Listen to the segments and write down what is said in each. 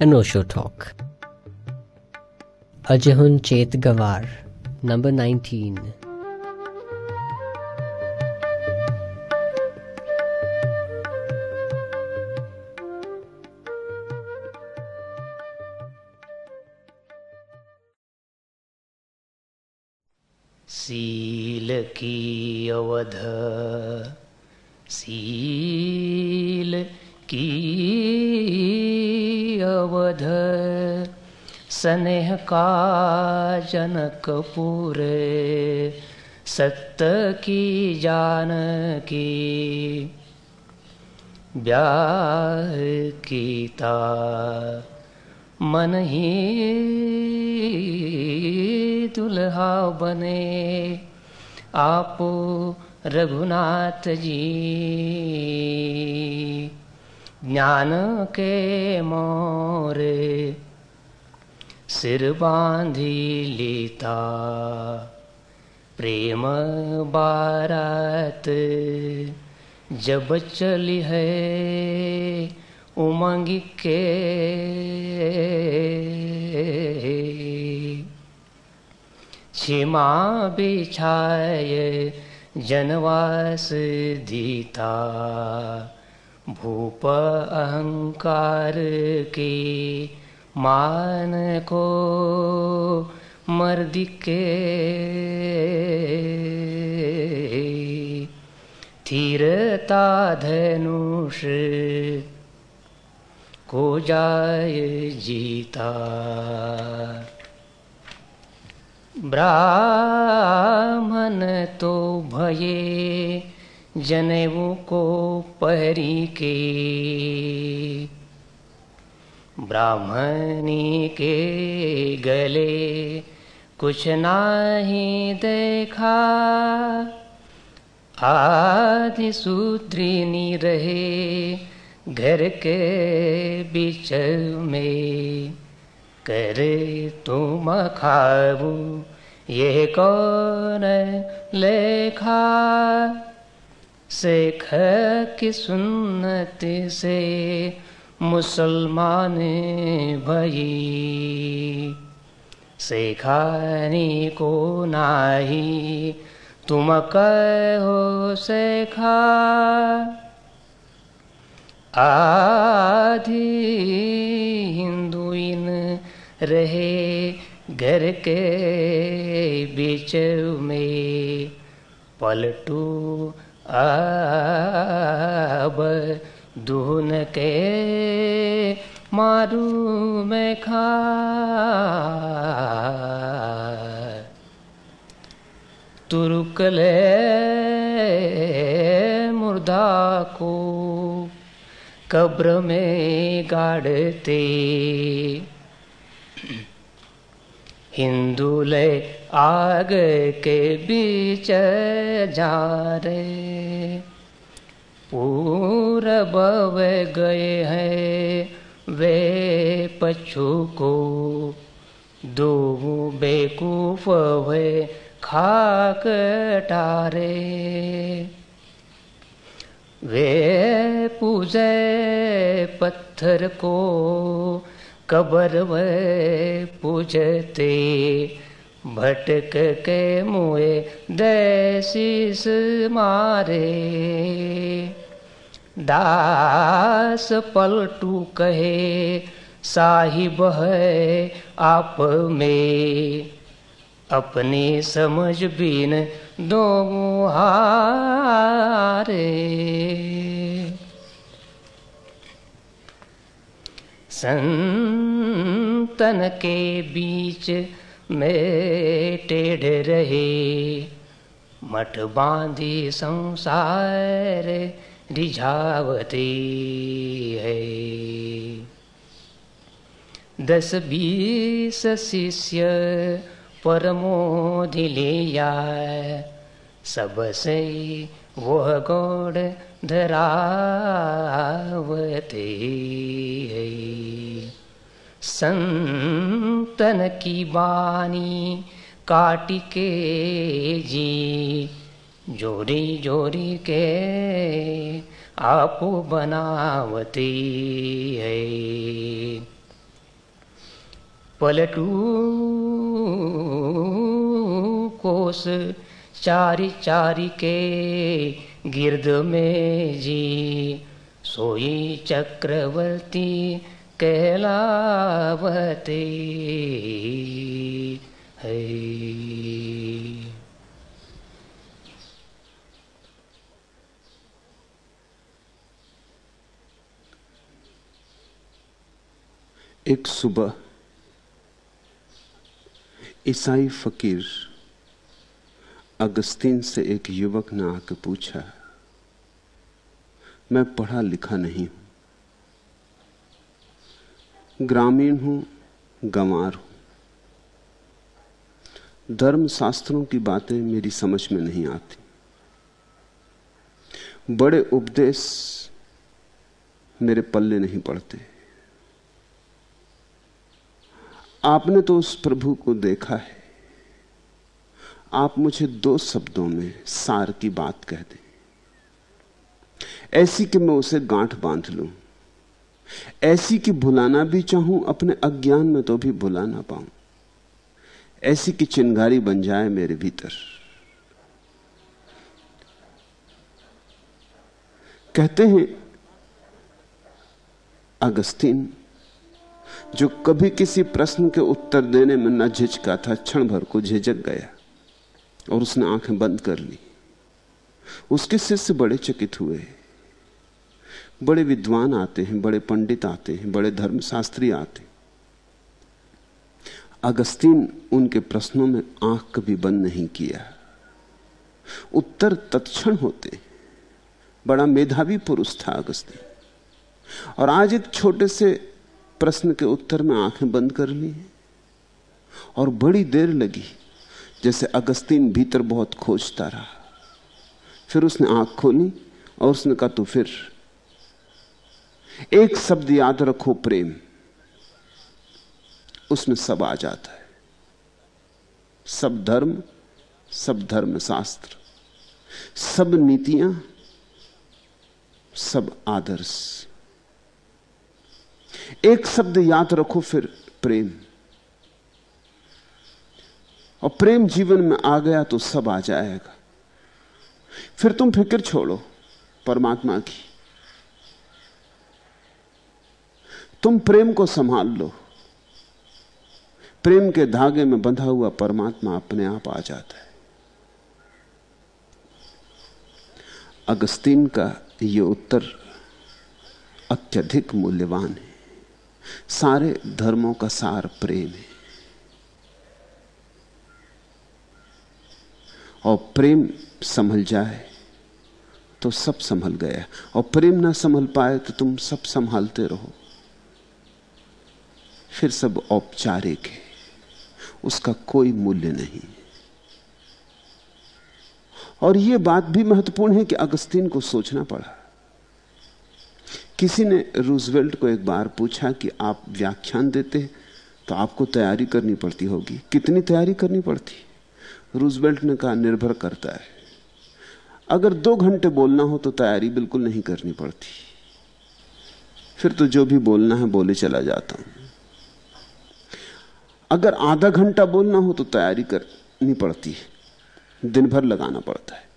Osho Talk. Ajahun Chet Gawar, number 19. Seal की स्नेह का जनकपुर सत्य की जान की। ब्याह कीता मन ही दुल्हा बने, आप रघुनाथ जी। ज्ञान के मोरे सिर बांधी लीता। प्रेम बारात जब चली है उमंग के। छिमा बिछाय जनवास दीता। भूप अहंकार के मान को मर्द के थीरता धनुष को जाय जीता। ब्राह्मण तो भये जनेऊ को पहरी के ब्राह्मणी के गले कुछ नाही देखा। आदि सूत्रिनी रहे घर के बीच में। करे तुम खाऊ ये कौन लेखा? शेख की सुन्नत से मुसलमान भई। शेखानी को नाही, तुम कहो शेखा आधी हिंदुइन रहे घर के बीच में, पलटू अब दून के मारू में खा। तुरुक ले मुर्दा को, कब्र में गाड़ते। हिंदू ले आग के बीच जा रे। पूरब गए हैं वे पछू को। दो बेकूफ वे खाक टारे। वे पूजे पत्थर को कबर वे पूजते भटक के मुए देशीस मारे। दास पलटू कहे, साहिब है आप में। अपनी समझ बिन दो हारे। संतन के बीच में रहे। मठ बांधी संसार रिझावती है। दस बीस शिष्य परमोधि लिया सबसे वह गौड़ धरावते है। संतन की बानी काटिके जी। जोड़ी जोड़ी के आप बनावती है। पलटू कोस चारी चारी के गिरद में जी। सोई चक्रवर्ती कहलावते है। एक सुबह ईसाई फकीर अगस्तीन से एक युवक ने आके पूछा, मैं पढ़ा लिखा नहीं हूँ। ग्रामीण हूँ, गंवार हूँ। धर्म शास्त्रों की बातें मेरी समझ में नहीं आती। बड़े उपदेश मेरे पल्ले नहीं पड़ते। आपने तो उस प्रभु को देखा है। आप मुझे दो शब्दों में सार की बात कह दें। ऐसी कि मैं उसे गांठ बाँध लूँ। ऐसी कि भुलाना भी चाहूँ, अपने अज्ञान में तो भी भुला ना पाऊँ। ऐसी कि चिंगारी बन जाए मेरे भीतर। कहते हैं, अगस्तीन, जो कभी किसी प्रश्न के उत्तर देने में न झिझका था, क्षण भर को झिझक गया और उसने आँखें बंद कर ली। उसके शिष्य बड़े चकित हुए। बड़े विद्वान आते हैं, बड़े पंडित आते हैं, बड़े धर्मशास्त्री आते हैं। अगस्तीन उनके प्रश्नों में आँख कभी बंद नहीं किया। उत्तर तत्क्षण होते बड़ा मेधावी पुरुष था अगस्तीन। और आज एक छोटे से प्रश्न के उत्तर में आँखें बंद कर ली और बड़ी देर लगी, जैसे अगस्तीन भीतर बहुत खोजता रहा। फिर उसने आँख खोली और उसने कहा तो फिर एक शब्द याद रखो, प्रेम। उसमें सब आ जाता है। सब धर्म सब धर्म शास्त्र सब नीतियाँ, सब आदर्श। एक शब्द याद रखो, फिर प्रेम। और प्रेम जीवन में आ गया तो सब आ जाएगा। फिर तुम फ़िक्र छोड़ो, परमात्मा की। तुम प्रेम को संभाल लो। प्रेम के धागे में बंधा हुआ परमात्मा अपने आप आ जाता है। अगस्तीन का यह उत्तर अत्यधिक मूल्यवान है। सारे धर्मों का सार प्रेम है। और प्रेम संभल जाए तो सब संभल गया। और प्रेम ना संभल पाए तो तुम सब संभालते रहो। फिर सब औपचारिक है। उसका कोई मूल्य नहीं। और यह बात भी महत्वपूर्ण है कि अगस्तीन को सोचना पड़ा। किसी ने रूजवेल्ट को एक बार पूछा कि आप व्याख्यान देते तो आपको तैयारी करनी पड़ती होगी। कितनी तैयारी करनी पड़ती? रूजवेल्ट ने कहा, निर्भर करता है। अगर दो घंटे बोलना हो तो तैयारी बिल्कुल नहीं करनी पड़ती। फिर तो जो भी बोलना है, बोले चला जाता हूँ। अगर आधा घंटा बोलना हो तो तैयारी करनी पड़ती है। दिन भर लगाना पड़ता है।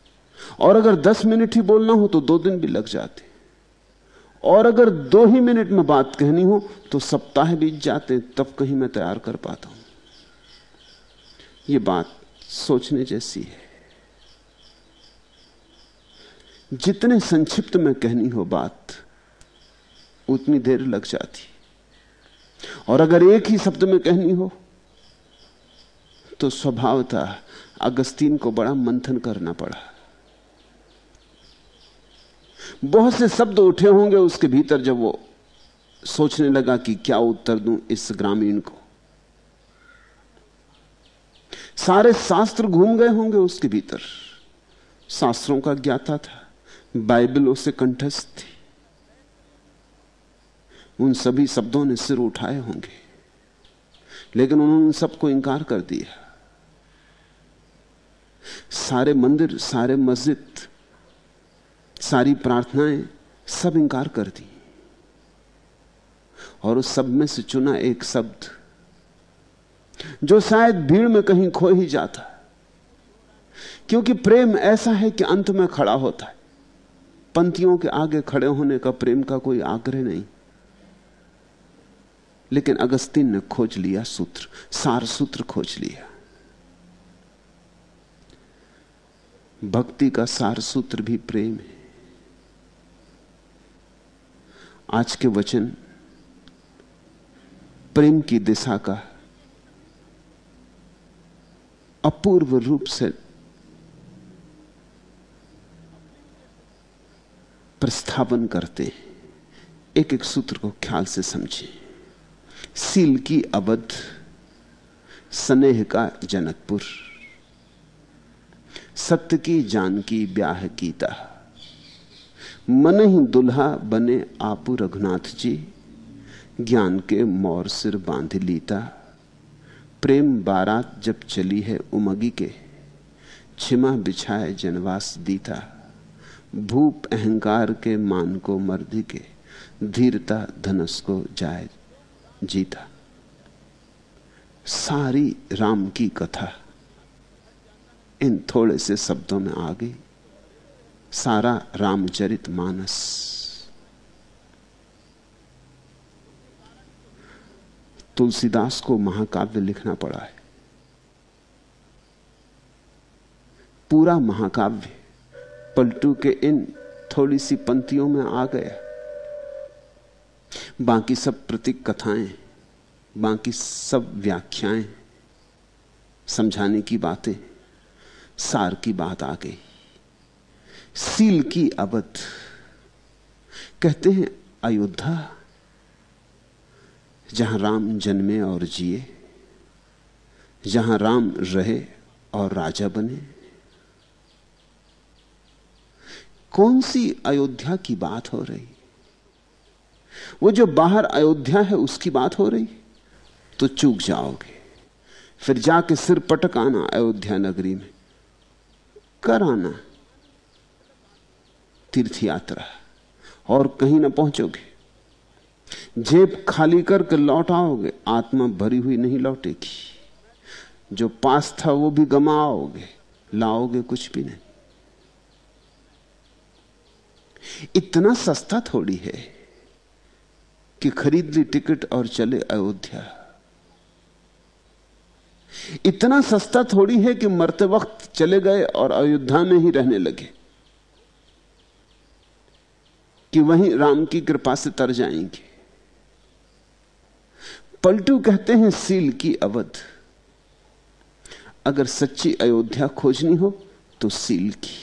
और अगर दस मिनट ही बोलना हो तो दो दिन भी लग जाते और अगर दो ही मिनट में बात कहनी हो तो सप्ताह बीत जाते तब कहीं मैं तैयार कर पाता हूँ। यह बात सोचने जैसी है। जितने संक्षिप्त में कहनी हो बात, उतनी देर लग जाती और अगर एक ही शब्द में कहनी हो तो स्वभावतः अगस्तीन को बड़ा मंथन करना पड़ा। बहुत से शब्द उठे होंगे उसके भीतर जब वो सोचने लगा कि क्या उत्तर दूँ इस ग्रामीण को। सारे शास्त्र घूम गए होंगे उसके भीतर। शास्त्रों का ज्ञाता था, बाइबल उसे कंठस्थ थी। उन सभी शब्दों ने सिर उठाए होंगे, लेकिन उन्होंने सबको इंकार कर दिया। सारे मंदिर, सारे मस्जिद, सारी प्रार्थनाएँ सब इंकार कर दी। और उस सब में से चुना एक शब्द, जो शायद भीड़ में कहीं खो ही जाता। क्योंकि प्रेम ऐसा है कि अंत में खड़ा होता है। पंक्तियों के आगे खड़े होने का प्रेम का कोई आग्रह नहीं। लेकिन अगस्तीन ने खोज लिया सूत्र, सार सूत्र खोज लिया। भक्ति का सार सूत्र भी प्रेम है। आज के वचन प्रेम की दिशा का अपूर्व रूप से प्रस्थापन करते हैं। एक एक सूत्र को ख्याल से समझें। सील की अवध, स्नेह का जनकपुर। सत्य की जान की ब्याह गीता मन ही दुल्हा बने आपू रघुनाथ जी, ज्ञान के मोर सिर बाँध लीता। प्रेम बारात जब चली है उमगी के, छिमा बिछाए जनवास दीता। भूप अहंकार के मान को मर्दी के, धीरता धनस को जाए जीता। सारी राम की कथा। इन थोड़े से शब्दों में आ गई। सारा रामचरित मानस। तुलसीदास को महाकाव्य लिखना पड़ा है। पूरा महाकाव्य पलटू के इन थोड़ी सी पंक्तियों में आ गया। बाकी सब प्रतीक कथाएँ, बाकी सब व्याख्याएँ, समझाने की बातें। सार की बात आ गई। सील की अवध। कहते हैं, अयोध्या, जहाँ राम जन्मे और जिए, जहाँ राम रहे और राजा बने। कौन सी अयोध्या की बात हो रही? वो जो बाहर अयोध्या है, उसकी बात हो रही? तो चूक जाओगे। फिर जाके सिर पटक आना अयोध्या नगरी में। कर आना तीर्थ यात्रा और कहीं ना पहुंचोगे। जेब खाली करके लौट आओगे आत्मा भरी हुई नहीं लौटेगी। जो पास था वो भी गमाओगे, लाओगे कुछ भी नहीं। इतना सस्ता थोड़ी है कि खरीद ली टिकट और चले अयोध्या। इतना सस्ता थोड़ी है कि मरते वक्त चले गए और अयोध्या में ही रहने लगे कि वहीं राम की कृपा से तर जाएँगे। पलटू कहते हैं, सील की अवध। अगर सच्ची अयोध्या खोजनी हो तो सील की।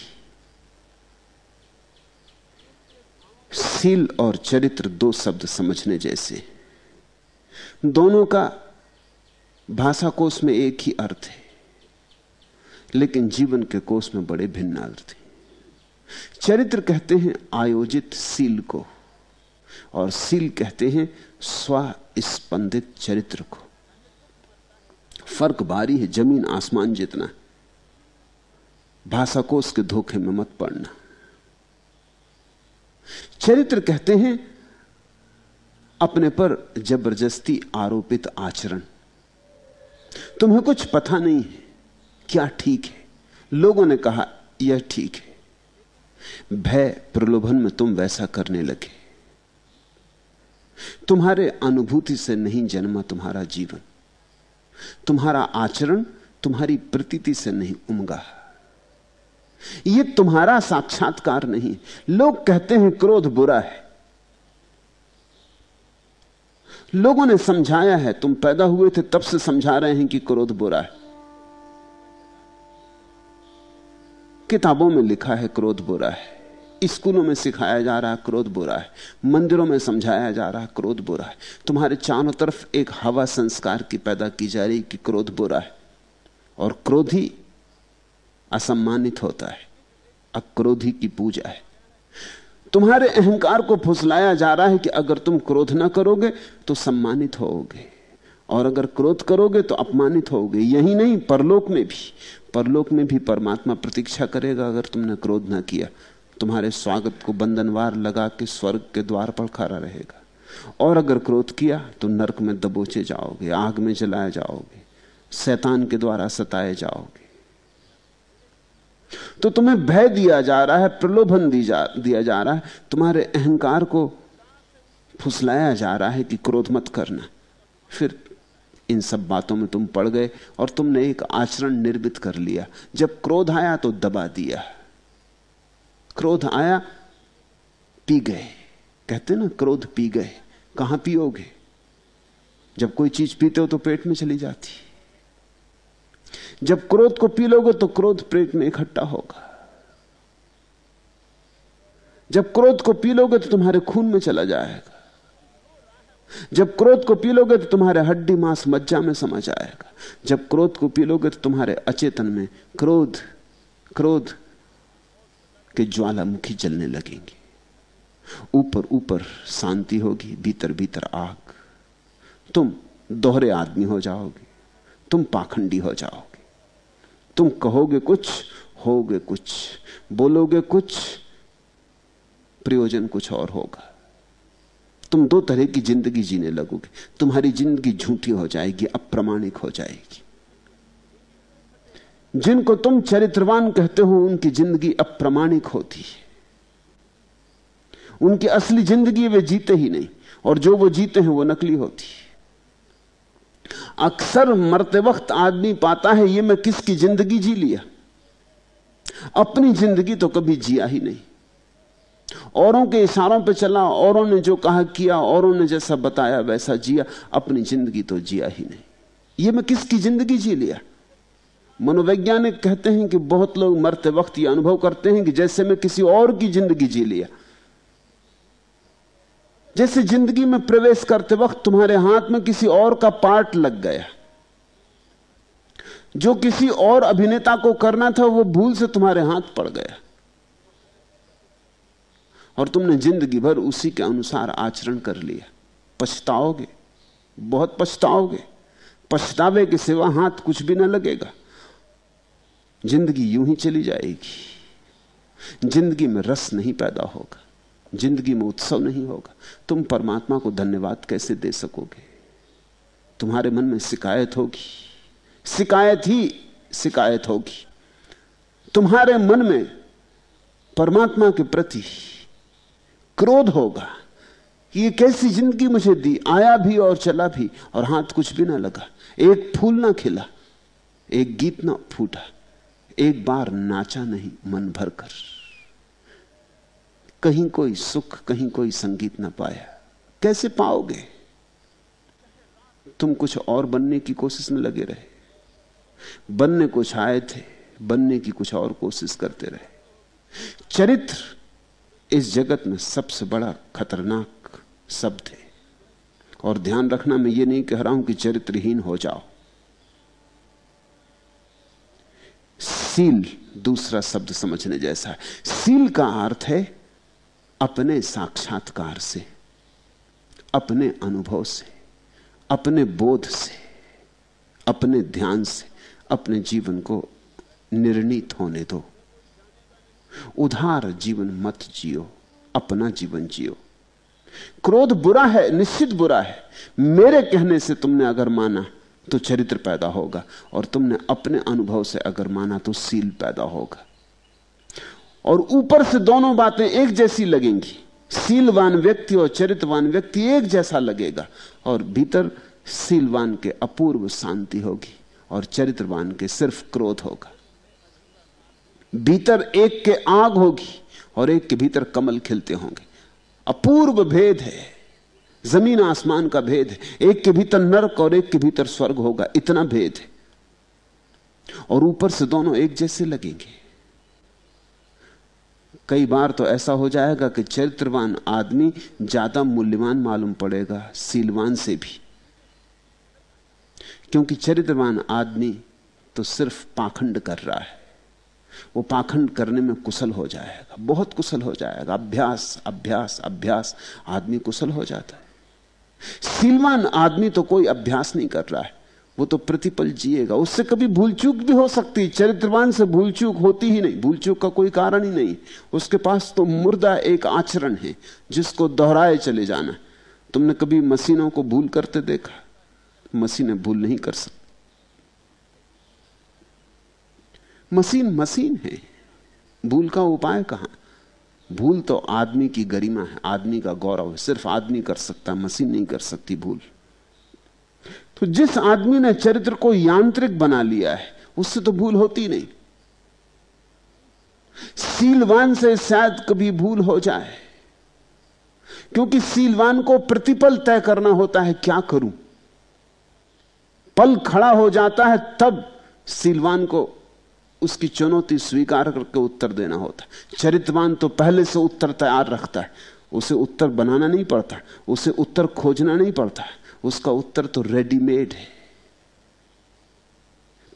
सील और चरित्र दो शब्द समझने जैसे। दोनों का भाषा कोष में एक ही अर्थ है, लेकिन जीवन के कोष में बड़े भिन्न अर्थ हैं। चरित्र कहते हैं आयोजित सील को, और सील कहते हैं स्वस्पंदित चरित्र को। फ़र्क बारी है ज़मीन आसमान जितना। भाषा कोष के धोखे में मत पड़ना। चरित्र कहते हैं अपने पर ज़बरदस्ती आरोपित आचरण। तुम्हें कुछ पता नहीं है क्या ठीक है। लोगों ने कहा, यह ठीक है। भय प्रलोभन में तुम वैसा करने लगे। तुम्हारे अनुभूति से नहीं जन्मा तुम्हारा जीवन। तुम्हारा आचरण तुम्हारी प्रतीति से नहीं उमगा। यह तुम्हारा साक्षात्कार नहीं। लोग कहते हैं क्रोध बुरा है। लोगों ने समझाया है, तुम पैदा हुए थे, तब से समझा रहे हैं कि क्रोध बुरा है। किताबों में लिखा है, क्रोध बुरा है। स्कूलों में सिखाया जा रहा है, क्रोध बुरा है। मंदिरों में समझाया जा रहा है, क्रोध बुरा है। तुम्हारे चारों तरफ़ एक हवा संस्कार की पैदा की जा रही कि क्रोध बुरा है। और क्रोधी असम्मानित होता है। अक्रोधी की पूजा है। तुम्हारे अहंकार को फुसलाया जा रहा है कि अगर तुम क्रोध ना करोगे तो सम्मानित होोगे और अगर क्रोध करोगे तो अपमानित होगे यही नहीं, परलोक में भी। परलोक में भी परमात्मा प्रतीक्षा करेगा, अगर तुमने क्रोध ना किया, तुम्हारे स्वागत को बंधनवार लगा के स्वर्ग के द्वार पर खड़ा रहेगा। और अगर क्रोध किया तो नरक में दबोचे जाओगे, आग में जलाए जाओगे, शैतान के द्वारा सताए जाओगे। तो तुम्हें भय दिया जा रहा है प्रलोभन दी जा, दिया जा रहा है। तुम्हारे अहंकार को फुसलाया जा रहा है कि क्रोध मत करना। फिर इन सब बातों में तुम पड़ गए और तुमने एक आचरण निर्मित कर लिया। जब क्रोध आया तो दबा दिया। क्रोध आया पी गए। कहते ना क्रोध पी गए। कहाँ पियोगे? जब कोई चीज़ पीते हो तो पेट में चली जाती जब क्रोध को पी लोगे तो क्रोध पेट में इकट्ठा होगा। जब क्रोध को पी लोगे तो तुम्हारे खून में चला जाएगा। जब क्रोध को पी लोगे तो तुम्हारे हड्डी मांस मज्जा में समझ आएगा जब क्रोध को पी लोगे तो तुम्हारे अचेतन में क्रोध क्रोध के ज्वालामुखी जलने लगेंगे। ऊपर ऊपर शांति होगी, भीतर भीतर आग। तुम दोहरे आदमी हो जाओगे, तुम पाखंडी हो जाओगे। तुम कहोगे कुछ, होगे कुछ। बोलोगे कुछ, प्रयोजन कुछ और होगा। तुम दो तरह की ज़िंदगी जीने लगोगे। तुम्हारी ज़िंदगी झूठी हो जाएगी, अप्रमाणिक हो जाएगी। जिनको तुम चरित्रवान कहते हो, उनकी ज़िंदगी अप्रमाणिक होती है। उनकी असली ज़िंदगी वे जीते ही नहीं, और जो वो जीते हैं, वो नकली होती है। अक्सर मरते वक्त आदमी पाता है, ये मैं किसकी ज़िंदगी जी लिया? अपनी ज़िंदगी तो कभी जिया ही नहीं। औरों के इशारों पे चला, औरों ने जो कहा किया, औरों ने जैसा बताया, वैसा जिया, अपनी ज़िंदगी तो जिया ही नहीं। ये मैं किसकी ज़िंदगी जी लिया? मनोवैज्ञानिक कहते हैं कि बहुत लोग मरते वक्त ये अनुभव करते हैं कि जैसे मैं किसी और की ज़िंदगी जी लिया जैसे ज़िंदगी में प्रवेश करते वक्त तुम्हारे हाथ में किसी और का पार्ट लग गया। जो किसी और अभिनेता को करना था, वो भूल से तुम्हारे हाथ पड़ गया। और तुमने ज़िंदगी भर उसी के अनुसार आचरण कर लिया। पछताओगे, बहुत पछताओगे। पछतावे के सिवा हाथ कुछ भी ना लगेगा। ज़िंदगी यूँ ही चली जाएगी। ज़िंदगी में रस नहीं पैदा होगा। ज़िंदगी में उत्सव नहीं होगा। तुम परमात्मा को धन्यवाद कैसे दे सकोगे? तुम्हारे मन में शिकायत होगी। शिकायत ही शिकायत होगी। तुम्हारे मन में परमात्मा के प्रति क्रोध होगा कि ये कैसी ज़िंदगी मुझे दी, आया भी और चला भी, और हाथ कुछ भी ना लगा। एक फूल ना खिला, एक गीत ना फूटा, एक बार नाचा नहीं मन भरकर। कहीं कोई सुख, कहीं कोई संगीत ना पाया। कैसे पाओगे? तुम कुछ और बनने की कोशिश में लगे रहे। बनने कुछ आए थे, बनने की कुछ और कोशिश करते रहे। चरित्र इस जगत में सबसे बड़ा खतरनाक शब्द है। और ध्यान रखना, मैं ये नहीं कह रहा हूँ कि चरित्रहीन हो जाओ। सील दूसरा शब्द समझने जैसा है। सील का अर्थ है अपने साक्षात्कार से, अपने अनुभव से, अपने बोध से, अपने ध्यान से, अपने जीवन को निर्णित होने दो। उधार जीवन मत जियो, अपना जीवन जियो। क्रोध बुरा है, निश्चित बुरा है। मेरे कहने से तुमने अगर माना तो चरित्र पैदा होगा, और तुमने अपने अनुभव से अगर माना तो सील पैदा होगा। और ऊपर से दोनों बातें एक जैसी लगेंगी। सीलवान व्यक्ति और चरित्रवान व्यक्ति एक जैसा लगेगा और भीतर सीलवान के अपूर्व शांति होगी और चरित्रवान के सिर्फ़ क्रोध होगा। भीतर एक के आग होगी और एक के भीतर कमल खिलते होंगे। अपूर्व भेद है। ज़मीन आसमान का भेद है। एक के भीतर नरक और एक के भीतर स्वर्ग होगा। इतना भेद है। और ऊपर से दोनों एक जैसे लगेंगे। कई बार तो ऐसा हो जाएगा कि चरित्रवान आदमी ज़्यादा मूल्यवान मालूम पड़ेगा, सीलवान से भी। क्योंकि चरित्रवान आदमी तो सिर्फ़ पाखंड कर रहा है। वो पाखंड करने में कुशल हो जाएगा, बहुत कुशल हो जाएगा। अभ्यास अभ्यास अभ्यास, आदमी कुशल हो जाता है। सीलवान आदमी तो कोई अभ्यास नहीं कर रहा है। वो तो प्रतिपल जिएगा। उससे कभी भूल चूक भी हो सकती, चरित्रवान से भूल चूक होती ही नहीं। भूल चूक का कोई कारण ही नहीं। उसके पास तो मुर्दा एक आचरण है, जिसको दोहराए चले जाना। तुमने कभी मशीनों को भूल करते देखा? मशीनें भूल नहीं कर सकती। मशीन मशीन है। भूल का उपाय कहाँ? भूल तो आदमी की गरिमा है, आदमी का गौरव है। सिर्फ़ आदमी कर सकता, मशीन नहीं कर सकती भूल। तो जिस आदमी ने चरित्र को यांत्रिक बना लिया है, उससे तो भूल होती नहीं। सीलवान से शायद कभी भूल हो जाए। क्योंकि सीलवान को प्रतिपल तय करना होता है, क्या करूँ? पल खड़ा हो जाता है, तब सीलवान को उसकी चुनौती स्वीकार करके उत्तर देना होता है। चरित्रवान तो पहले से उत्तर तैयार रखता है, उसे उत्तर बनाना नहीं पड़ता, उसे उत्तर खोजना नहीं पड़ता। उसका उत्तर तो रेडीमेड है।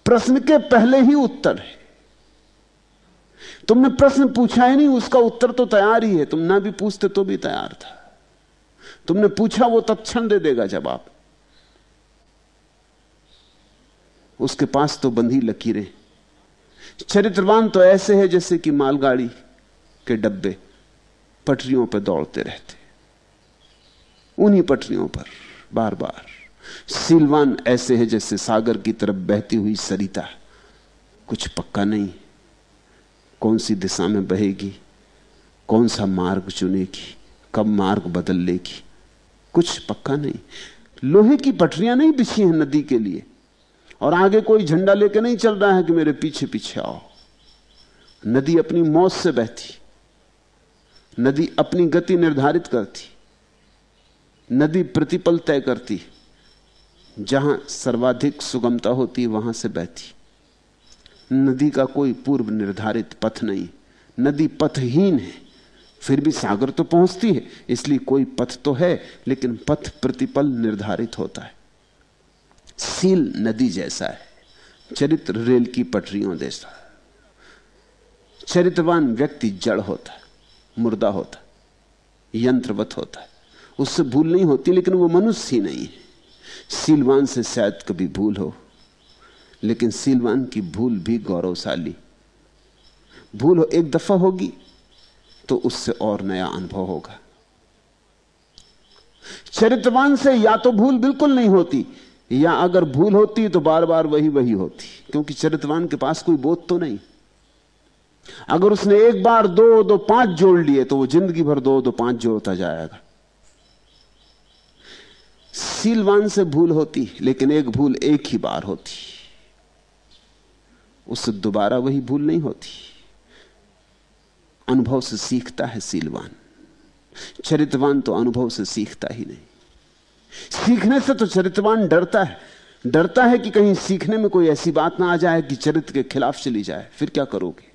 प्रश्न के पहले ही उत्तर है। तुमने प्रश्न पूछा ही नहीं, उसका उत्तर तो तैयार ही है। तुम ना भी पूछते तो भी तैयार था। तुमने पूछा, वो तत्क्षण दे देगा जवाब उसके पास तो बंधी लकीरें। चरित्रवान तो ऐसे है जैसे कि मालगाड़ी के डब्बे पटरियों पर दौड़ते रहते। उन्हीं पटरियों पर। बार बार सीलवान ऐसे है जैसे सागर की तरफ़ बहती हुई सरिता। कुछ पक्का नहीं। कौन सी दिशा में बहेगी? कौन सा मार्ग चुनेगी? कब मार्ग बदल लेगी? कुछ पक्का नहीं। लोहे की पटरियाँ नहीं बिछी हैं नदी के लिए। और आगे कोई झंडा लेके नहीं चल रहा है कि मेरे पीछे पीछे आओ। नदी अपनी मौत से बहती। नदी अपनी गति निर्धारित करती। नदी प्रतिपल तय करती, जहाँ सर्वाधिक सुगमता होती, वहाँ से बहती। नदी का कोई पूर्व निर्धारित पथ नहीं। नदी पथहीन है, फिर भी सागर तो पहुँचती है, इसलिए कोई पथ तो है, लेकिन पथ प्रतिपल निर्धारित होता है। सील नदी जैसा है, चरित्र रेल की पटरियों जैसा चरित्रवान व्यक्ति जड़ होता है, मुर्दा होता यंत्रवत होता है। उससे भूल नहीं होती, लेकिन वो मनुष्य ही नहीं है। सीलवान से शायद कभी भूल हो, लेकिन सीलवान की भूल भी गौरवशाली। भूल हो, एक दफ़ा होगी तो उससे और नया अनुभव होगा। चरित्रवान से या तो भूल बिल्कुल नहीं होती, या अगर भूल होती तो बार बार वही वही होती, क्योंकि चरित्रवान के पास कोई बोध तो नहीं। अगर उसने एक बार दो दो, पाँच जोड़ लिए तो वो ज़िंदगी भर दो दो, पाँच जोड़ता जाएगा। सीलवान से भूल होती, लेकिन एक भूल एक ही बार होती। उससे दोबारा वही भूल नहीं होती। अनुभव से सीखता है सीलवान। चरित्रवान तो अनुभव से सीखता ही नहीं। सीखने से तो चरित्रवान डरता है। डरता है कि कहीं सीखने में कोई ऐसी बात ना आ जाए कि चरित्र के खिलाफ चली जाए। फिर क्या करोगे?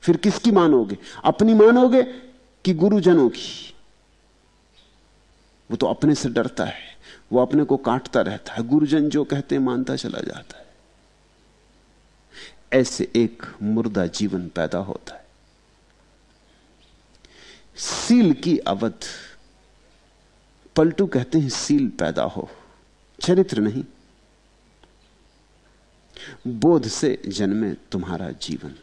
फिर किसकी मानोगे? अपनी मानोगे कि गुरुजनों की? वो तो अपने से डरता है, वो अपने को काटता रहता है, गुरुजन जो कहते मानता चला जाता है। ऐसे एक मुर्दा जीवन पैदा होता है। सील की अवध, पलटू कहते हैं सील पैदा हो, चरित्र नहीं। बोध से जन्मे तुम्हारा जीवन।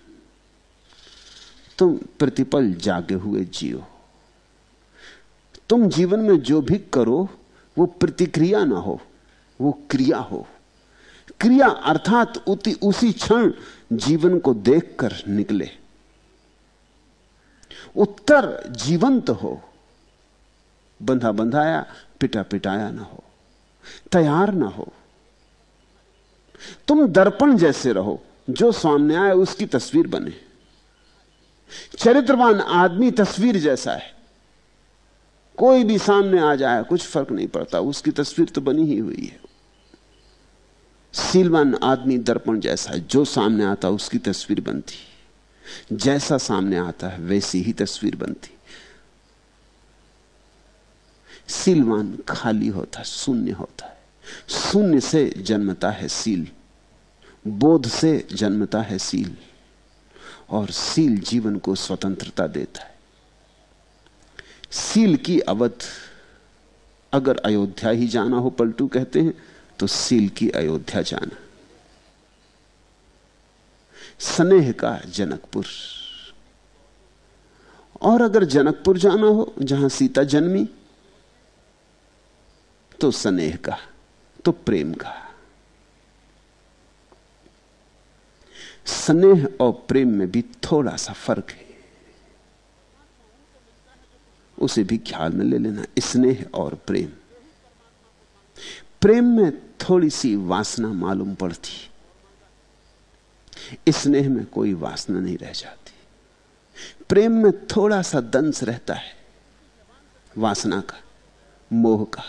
तुम प्रतिपल जागे हुए जियो। तुम जीवन में जो भी करो, वो प्रतिक्रिया ना हो, वो क्रिया हो। क्रिया अर्थात उति, उसी क्षण जीवन को देखकर निकले। उत्तर जीवंत हो, बंधा बंधाया, पिटा पिटाया ना हो, तैयार ना हो। तुम दर्पण जैसे रहो, जो सामने आए उसकी तस्वीर बने। चरित्रवान आदमी तस्वीर जैसा है। कोई भी सामने आ जाए, कुछ फ़र्क नहीं पड़ता। उसकी तस्वीर तो बनी ही हुई है। सीलवान आदमी दर्पण जैसा है, जो सामने आता उसकी तस्वीर बनती। जैसा सामने आता है, वैसी ही तस्वीर बनती। सीलवान खाली होता है, शून्य होता है। शून्य से जन्मता है सील। बोध से जन्मता है सील। और सील जीवन को स्वतंत्रता देता है। सील की अवध। अगर अयोध्या ही जाना हो, पलटू कहते हैं तो सील की अयोध्या जाना। स्नेह का जनकपुर। और अगर जनकपुर जाना हो, जहाँ सीता जन्मी तो स्नेह का तो प्रेम का। स्नेह और प्रेम में भी थोड़ा सा फ़र्क है। उसे भी ख्याल में ले लेना, स्नेह और प्रेम। प्रेम में थोड़ी सी वासना मालूम पड़ती। स्नेह में कोई वासना नहीं रह जाती। प्रेम में थोड़ा सा दंश रहता है, वासना का, मोह का,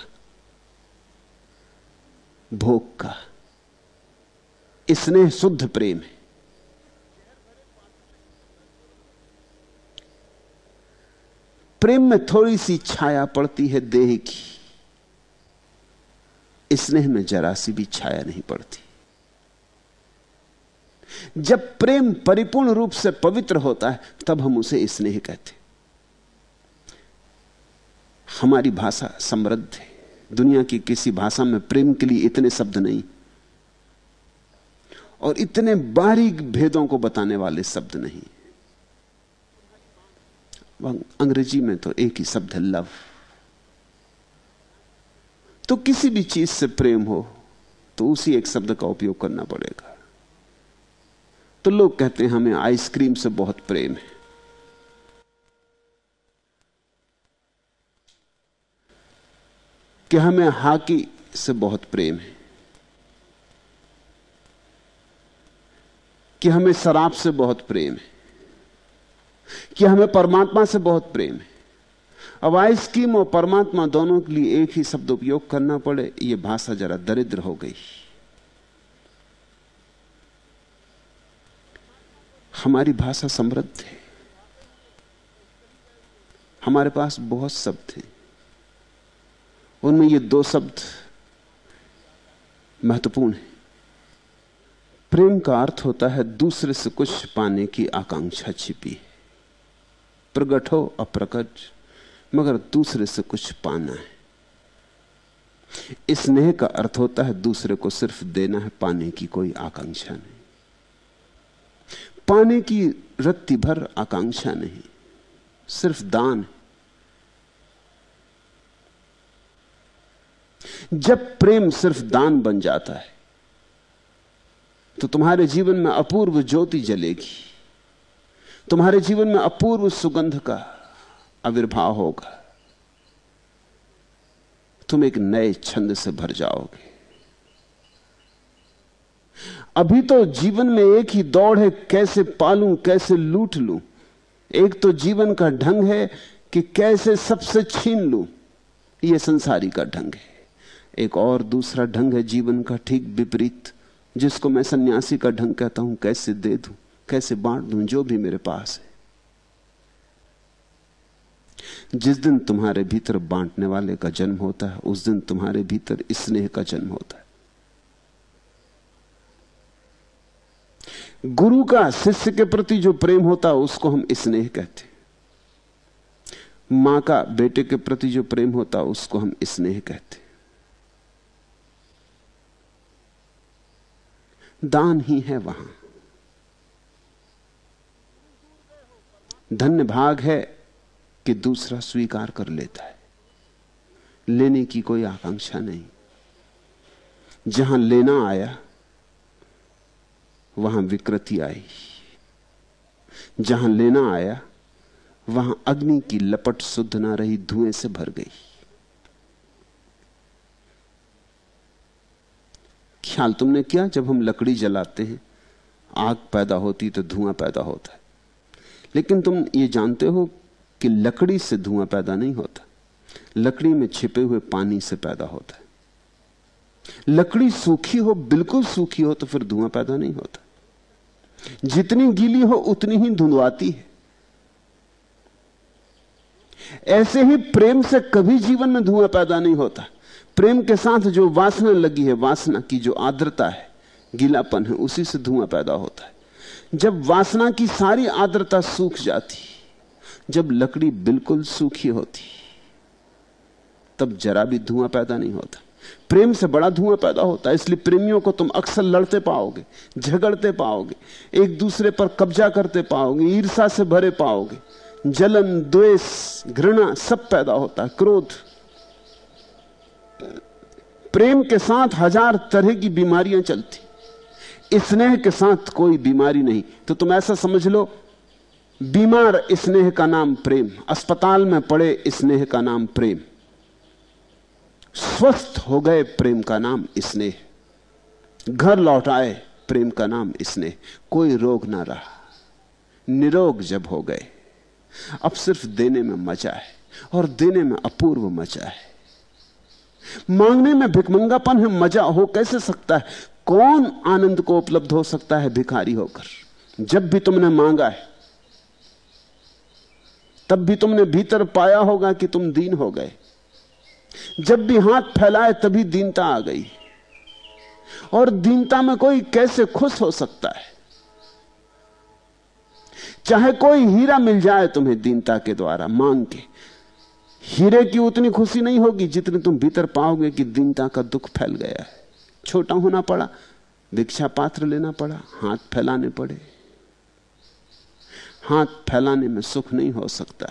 भोग का। स्नेह शुद्ध प्रेम है। प्रेम में थोड़ी सी छाया पड़ती है देह की। स्नेह में जरा सी भी छाया नहीं पड़ती। जब प्रेम परिपूर्ण रूप से पवित्र होता है, तब हम उसे स्नेह कहते हमारी भाषा समृद्ध है। दुनिया की किसी भाषा में प्रेम के लिए इतने शब्द नहीं। और इतने बारीक भेदों को बताने वाले शब्द नहीं। अंग्रेज़ी में तो एक ही शब्द है लव तो किसी भी चीज़ से प्रेम हो तो उसी एक शब्द का उपयोग करना पड़ेगा। तो लोग कहते हैं, हमें आइसक्रीम से बहुत प्रेम है। कि हमें हाकी से बहुत प्रेम है। कि हमें शराब से बहुत प्रेम है। कि हमें परमात्मा से बहुत प्रेम है। अब आइसक्रीम और परमात्मा दोनों के लिए एक ही शब्द उपयोग करना पड़े यह भाषा जरा दरिद्र हो गई। हमारी भाषा समृद्ध है। हमारे पास बहुत शब्द हैं। उनमें ये दो शब्द महत्वपूर्ण है। प्रेम का अर्थ होता है दूसरे से कुछ पाने की आकांक्षा छिपी है। प्रकट हो, अप्रकट, मगर दूसरे से कुछ पाना है। स्नेह का अर्थ होता है, दूसरे को सिर्फ़ देना है, पाने की कोई आकांक्षा नहीं। पाने की रत्ती भर आकांक्षा नहीं, सिर्फ़ दान है। जब प्रेम सिर्फ़ दान बन जाता है तो तुम्हारे जीवन में अपूर्व ज्योति जलेगी। तुम्हारे जीवन में अपूर्व सुगंध का आविर्भाव होगा। तुम एक नए छंद से भर जाओगे। अभी तो जीवन में एक ही दौड़ है, कैसे पालूं, कैसे लूट लूँ? एक तो जीवन का ढंग है कि कैसे सबसे छीन लूँ? यह संसारी का ढंग है। एक और दूसरा ढंग है जीवन का ठीक विपरीत, जिसको मैं सन्यासी का ढंग कहता हूँ, कैसे दे दूँ? कैसे बांट दूँ जो भी मेरे पास है। जिस दिन तुम्हारे भीतर बांटने वाले का जन्म होता है, उस दिन तुम्हारे भीतर स्नेह का जन्म होता है। गुरु का शिष्य के प्रति जो प्रेम होता है, उसको हम स्नेह कहते हैं। माँ का बेटे के प्रति जो प्रेम होता है, उसको हम स्नेह कहते हैं। दान ही है वहाँ। धन्य भाग है कि दूसरा स्वीकार कर लेता है। लेने की कोई आकांक्षा नहीं। जहाँ लेना आया, वहाँ विकृति आई। जहाँ लेना आया, वहाँ अग्नि की लपट शुद्ध ना रही, धुएँ से भर गई। ख्याल तुमने किया? जब हम लकड़ी जलाते हैं, आग पैदा होती तो धुआँ पैदा होता है। लेकिन तुम ये जानते हो कि लकड़ी से धुआँ पैदा नहीं होता। लकड़ी में छिपे हुए पानी से पैदा होता है। लकड़ी सूखी हो, बिल्कुल सूखी हो तो फिर धुआँ पैदा नहीं होता। जितनी गीली हो, उतनी ही धुंधवाती है। ऐसे ही प्रेम से कभी जीवन में धुआँ पैदा नहीं होता। प्रेम के साथ जो वासना लगी है, वासना की जो आर्द्रता है, गीलापन है, उसी से धुआँ पैदा होता है। जब वासना की सारी आर्द्रता सूख जाती, जब लकड़ी बिल्कुल सूखी होती, तब जरा भी धुआँ पैदा नहीं होता। प्रेम से बड़ा धुआँ पैदा होता है, इसलिए प्रेमियों को तुम अक्सर लड़ते पाओगे, झगड़ते पाओगे, एक दूसरे पर कब्जा करते पाओगे ईर्षा से भरे पाओगे। जलन, द्वेष, घृणा सब पैदा होता है, क्रोध। प्रेम के साथ हज़ार तरह की बीमारियाँ चलती। स्नेह के साथ कोई बीमारी नहीं। तो तुम ऐसा समझ लो, बीमार स्नेह का नाम प्रेम, अस्पताल में पड़े स्नेह का नाम प्रेम, स्वस्थ हो गए प्रेम का नाम स्नेह, घर लौट आए प्रेम का नाम स्नेह। कोई रोग ना रहा, निरोग जब हो गए, अब सिर्फ़ देने में मज़ा है और देने में अपूर्व मज़ा है। मांगने में भिकमंगापन है, मज़ा हो कैसे सकता है? कौन आनंद को उपलब्ध हो सकता है भिखारी होकर? जब भी तुमने मांगा है, तब भी तुमने भीतर पाया होगा कि तुम दीन हो गए। जब भी हाथ फैलाए, तभी दीनता आ गई। और दीनता में कोई कैसे खुश हो सकता है? चाहे कोई हीरा मिल जाए तुम्हें दीनता के द्वारा, मांग के। हीरे की उतनी खुशी नहीं होगी जितनी तुम भीतर पाओगे कि दीनता का दुख फैल गया है। छोटा होना पड़ा भिक्षा पात्र लेना पड़ा, हाथ फैलाने पड़े। हाथ फैलाने में सुख नहीं हो सकता।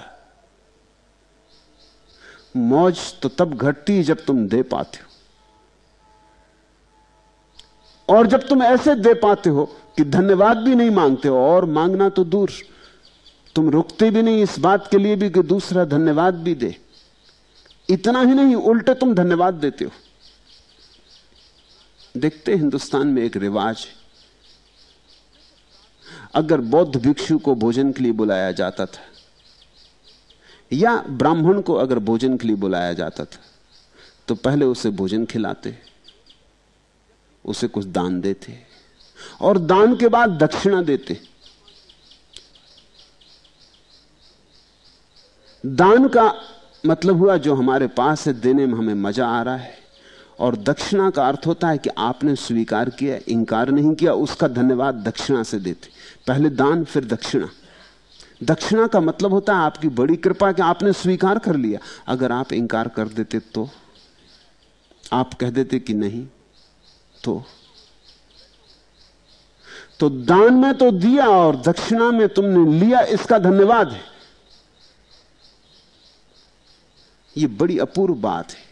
मौज तो तब घटती जब तुम दे पाते हो। और जब तुम ऐसे दे पाते हो कि धन्यवाद भी नहीं मांगते हो, और मांगना तो दूर। तुम रुकते भी नहीं इस बात के लिए भी कि दूसरा धन्यवाद भी दे। इतना ही नहीं, उल्टे तुम धन्यवाद देते हो। देखते हिंदुस्तान में एक रिवाज है। अगर बौद्ध भिक्षु को भोजन के लिए बुलाया जाता था, या ब्राह्मण को अगर भोजन के लिए बुलाया जाता था तो पहले उसे भोजन खिलाते, उसे कुछ दान देते और दान के बाद दक्षिणा देते। दान का मतलब हुआ, जो हमारे पास है, देने में हमें मज़ा आ रहा है। और दक्षिणा का अर्थ होता है कि आपने स्वीकार किया इंकार नहीं किया, उसका धन्यवाद दक्षिणा से देते। पहले दान, फिर दक्षिणा। दक्षिणा का मतलब होता है आपकी बड़ी कृपा कि आपने स्वीकार कर लिया। अगर आप इंकार कर देते तो आप कह देते कि नहीं तो। तो दान में तो दिया और दक्षिणा में तुमने लिया, इसका धन्यवाद है। ये बड़ी अपूर्व बात है।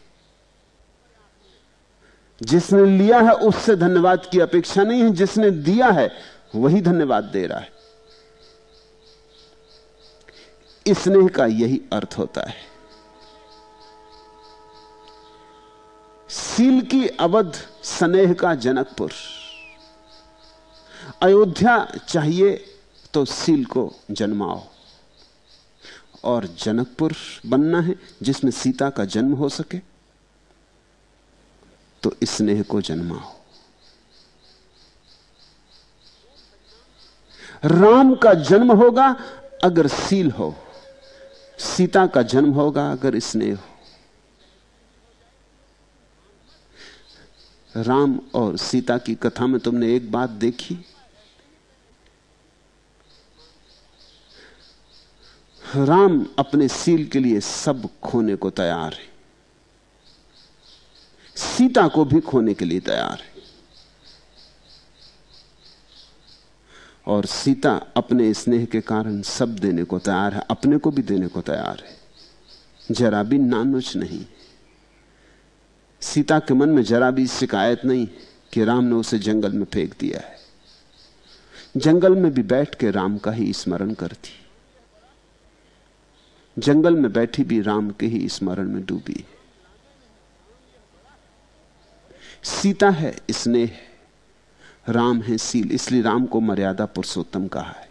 जिसने लिया है उससे धन्यवाद की अपेक्षा नहीं है, जिसने दिया है वही धन्यवाद दे रहा है। स्नेह का यही अर्थ होता है। सील की अवध स्नेह का जनकपुर। अयोध्या चाहिए तो सील को जन्माओ। और जनकपुर बनना है जिसमें सीता का जन्म हो सके। तो स्नेह को जन्माओ। राम का जन्म होगा अगर सील हो। सीता का जन्म होगा अगर स्नेह हो। राम और सीता की कथा में तुमने एक बात देखी? राम अपने सील के लिए सब खोने को तैयार है। सीता को भी खोने के लिए तैयार है। और सीता अपने स्नेह के कारण सब देने को तैयार है, अपने को भी देने को तैयार है। जरा भी नानुच नहीं। सीता के मन में जरा भी शिकायत नहीं कि राम ने उसे जंगल में फेंक दिया है। जंगल में भी बैठ के राम का ही स्मरण करती। जंगल में बैठी भी राम के ही स्मरण में डूबी सीता है स्नेह राम है, सील। इसलिए राम को मर्यादा पुरुषोत्तम कहा है।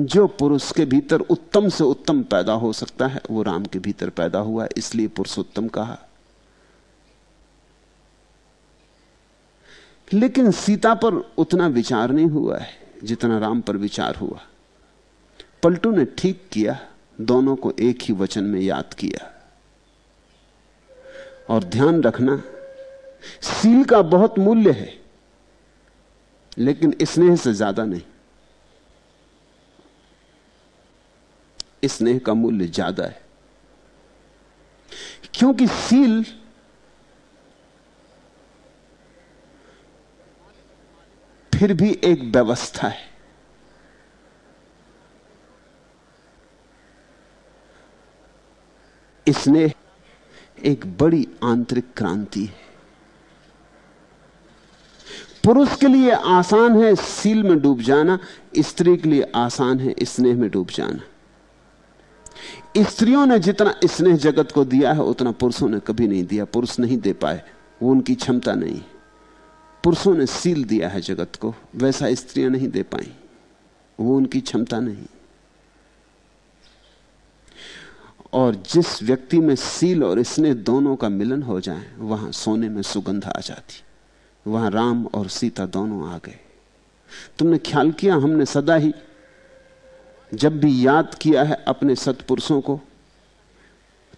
जो पुरुष के भीतर उत्तम से उत्तम पैदा हो सकता है, वो राम के भीतर पैदा हुआ है इसलिए पुरुषोत्तम कहा। लेकिन सीता पर उतना विचार नहीं हुआ है, जितना राम पर विचार हुआ। पलटू ने ठीक किया, दोनों को एक ही वचन में याद किया। और ध्यान रखना, सील का बहुत मूल्य है, लेकिन स्नेह से ज़्यादा नहीं। स्नेह का मूल्य ज़्यादा है। क्योंकि सील फिर भी एक व्यवस्था है। स्नेह एक बड़ी आंतरिक क्रांति है। पुरुष के लिए आसान है सील में डूब जाना, स्त्री के लिए आसान है स्नेह में डूब जाना। स्त्रियों ने जितना स्नेह जगत को दिया है, उतना पुरुषों ने कभी नहीं दिया। पुरुष नहीं दे पाए, वो उनकी क्षमता नहीं। पुरुषों ने सील दिया है जगत को, वैसा स्त्रियाँ नहीं दे पाई, वो उनकी क्षमता नहीं। और जिस व्यक्ति में सील और स्नेह दोनों का मिलन हो जाए, वहाँ सोने में सुगंध आ जाती। वहाँ राम और सीता दोनों आ गए। तुमने ख्याल किया हमने सदा ही? जब भी याद किया है अपने सत्पुरुषों को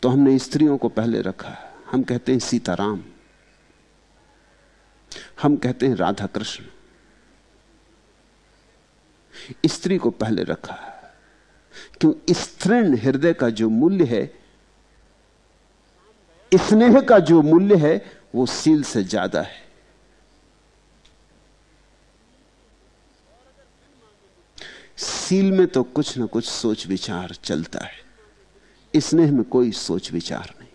तो हमने स्त्रियों को पहले रखा। हम कहते हैं सीताराम हम कहते हैं राधा कृष्ण। स्त्री को पहले रखा। क्यों स्त्रीण हृदय का जो मूल्य है स्नेह का जो मूल्य है, वो सील से ज़्यादा है। सील में तो कुछ ना कुछ सोच विचार चलता है। स्नेह में कोई सोच विचार नहीं।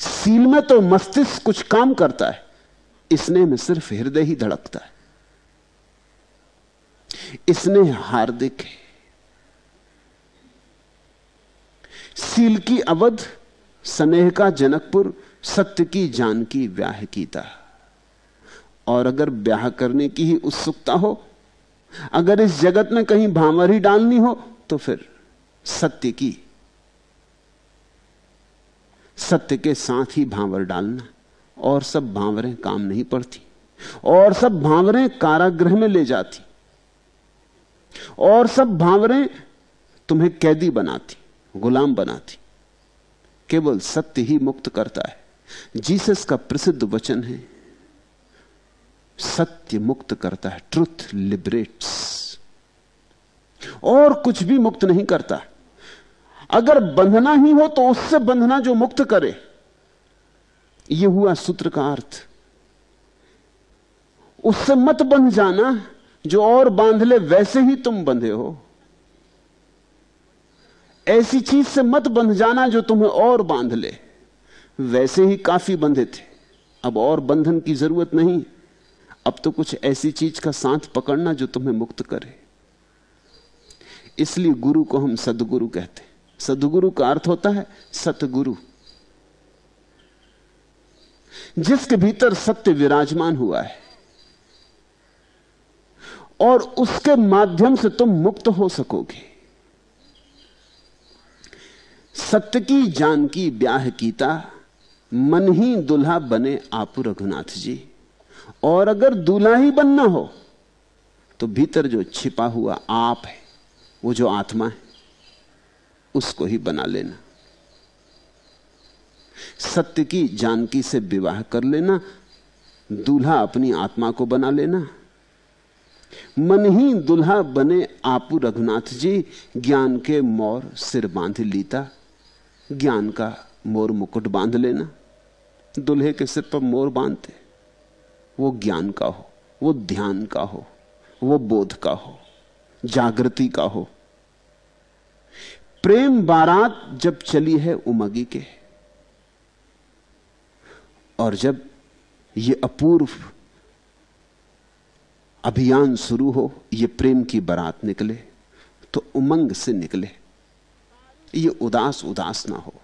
सील में तो मस्तिष्क कुछ काम करता है। स्नेह में सिर्फ़ हृदय ही धड़कता है। स्नेह हार्दिक है। सील की अवध, स्नेह का जनकपुर, सत्य की जान की व्याह कीता। और अगर ब्याह करने की ही उत्सुकता हो, अगर इस जगत में कहीं भांवर डालनी हो तो फिर सत्य की, सत्य के साथ ही भांवर डालना। और सब भांवरें काम नहीं पड़ती। और सब भांवरें कारागृह में ले जाती। और सब भांवरें तुम्हें कैदी बनाती। गुलाम बनाती केवल सत्य ही मुक्त करता है। जीसस का प्रसिद्ध वचन है, सत्य मुक्त करता है, ट्रुथ लिबरेट्स। और कुछ भी मुक्त नहीं करता। अगर बंधना ही हो तो उससे बंधना जो मुक्त करे। यह हुआ सूत्र का अर्थ। उससे मत बंध जाना, जो और बाँध ले, वैसे ही तुम बंधे हो। ऐसी चीज़ से मत बंध जाना जो तुम्हें और बाँध ले। वैसे ही काफ़ी बंधे थे अब और बंधन की ज़रूरत नहीं। अब तो कुछ ऐसी चीज़ का साथ पकड़ना जो तुम्हें मुक्त करे। इसलिए गुरु को हम सदगुरु कहते हैं। सदगुरु का अर्थ होता है सतगुरु। जिसके भीतर सत्य विराजमान हुआ है और उसके माध्यम से तुम मुक्त हो सकोगे। सत्य की जान की ब्याह कीता, मन ही दुल्हा बने आपू रघुनाथ जी। और अगर दूल्हा ही बनना हो तो भीतर जो छिपा हुआ आप है, वो जो आत्मा है, उसको ही बना लेना। सत्य की जानकी से विवाह कर लेना, दूल्हा अपनी आत्मा को बना लेना। मन ही दुल्हा बने आपू रघुनाथ जी, ज्ञान के मोर सिर बाँध लीता। ज्ञान का मोर मुकुट बाँध लेना। दुल्हे के सिर पर मोर बांधते। वो ज्ञान का हो, वो ध्यान का हो, वो बोध का हो, जागृति का हो। प्रेम बारात जब चली है उमगी के। और जब ये अपूर्व अभियान शुरू हो, ये प्रेम की बारात निकले तो उमंग से निकले। ये उदास उदास ना हो।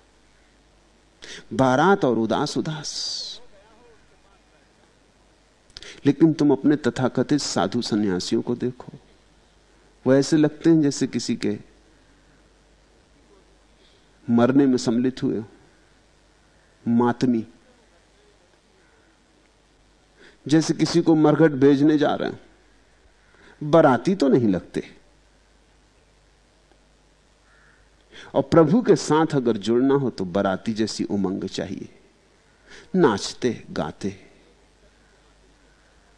बारात और उदास उदास। लेकिन तुम अपने तथाकथित साधु सन्यासियों को देखो। वो ऐसे लगते हैं जैसे किसी के मरने में सम्मिलित हुए मातमी। जैसे किसी को मरघट भेजने जा रहे हैं। बराती तो नहीं लगते। और प्रभु के साथ अगर जुड़ना हो तो बराती जैसी उमंग चाहिए। नाचते, गाते।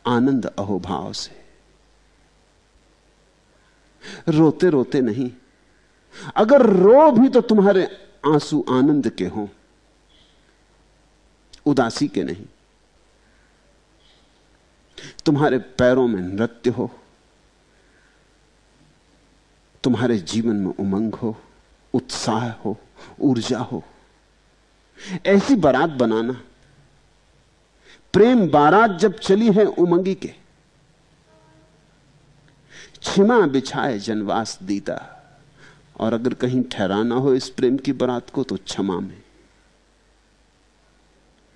आनंद अहोभाव से। रोते रोते नहीं। अगर रो भी तो तुम्हारे आँसू आनंद के हों। उदासी के नहीं। तुम्हारे पैरों में नृत्य हो। तुम्हारे जीवन में उमंग हो। उत्साह हो, ऊर्जा हो। ऐसी बारात बनाना। प्रेम बारात जब चली है उमंगी के। क्षमा बिछाए जनवास दीता और अगर कहीं ठहराना हो इस प्रेम की बारात को तो क्षमा में।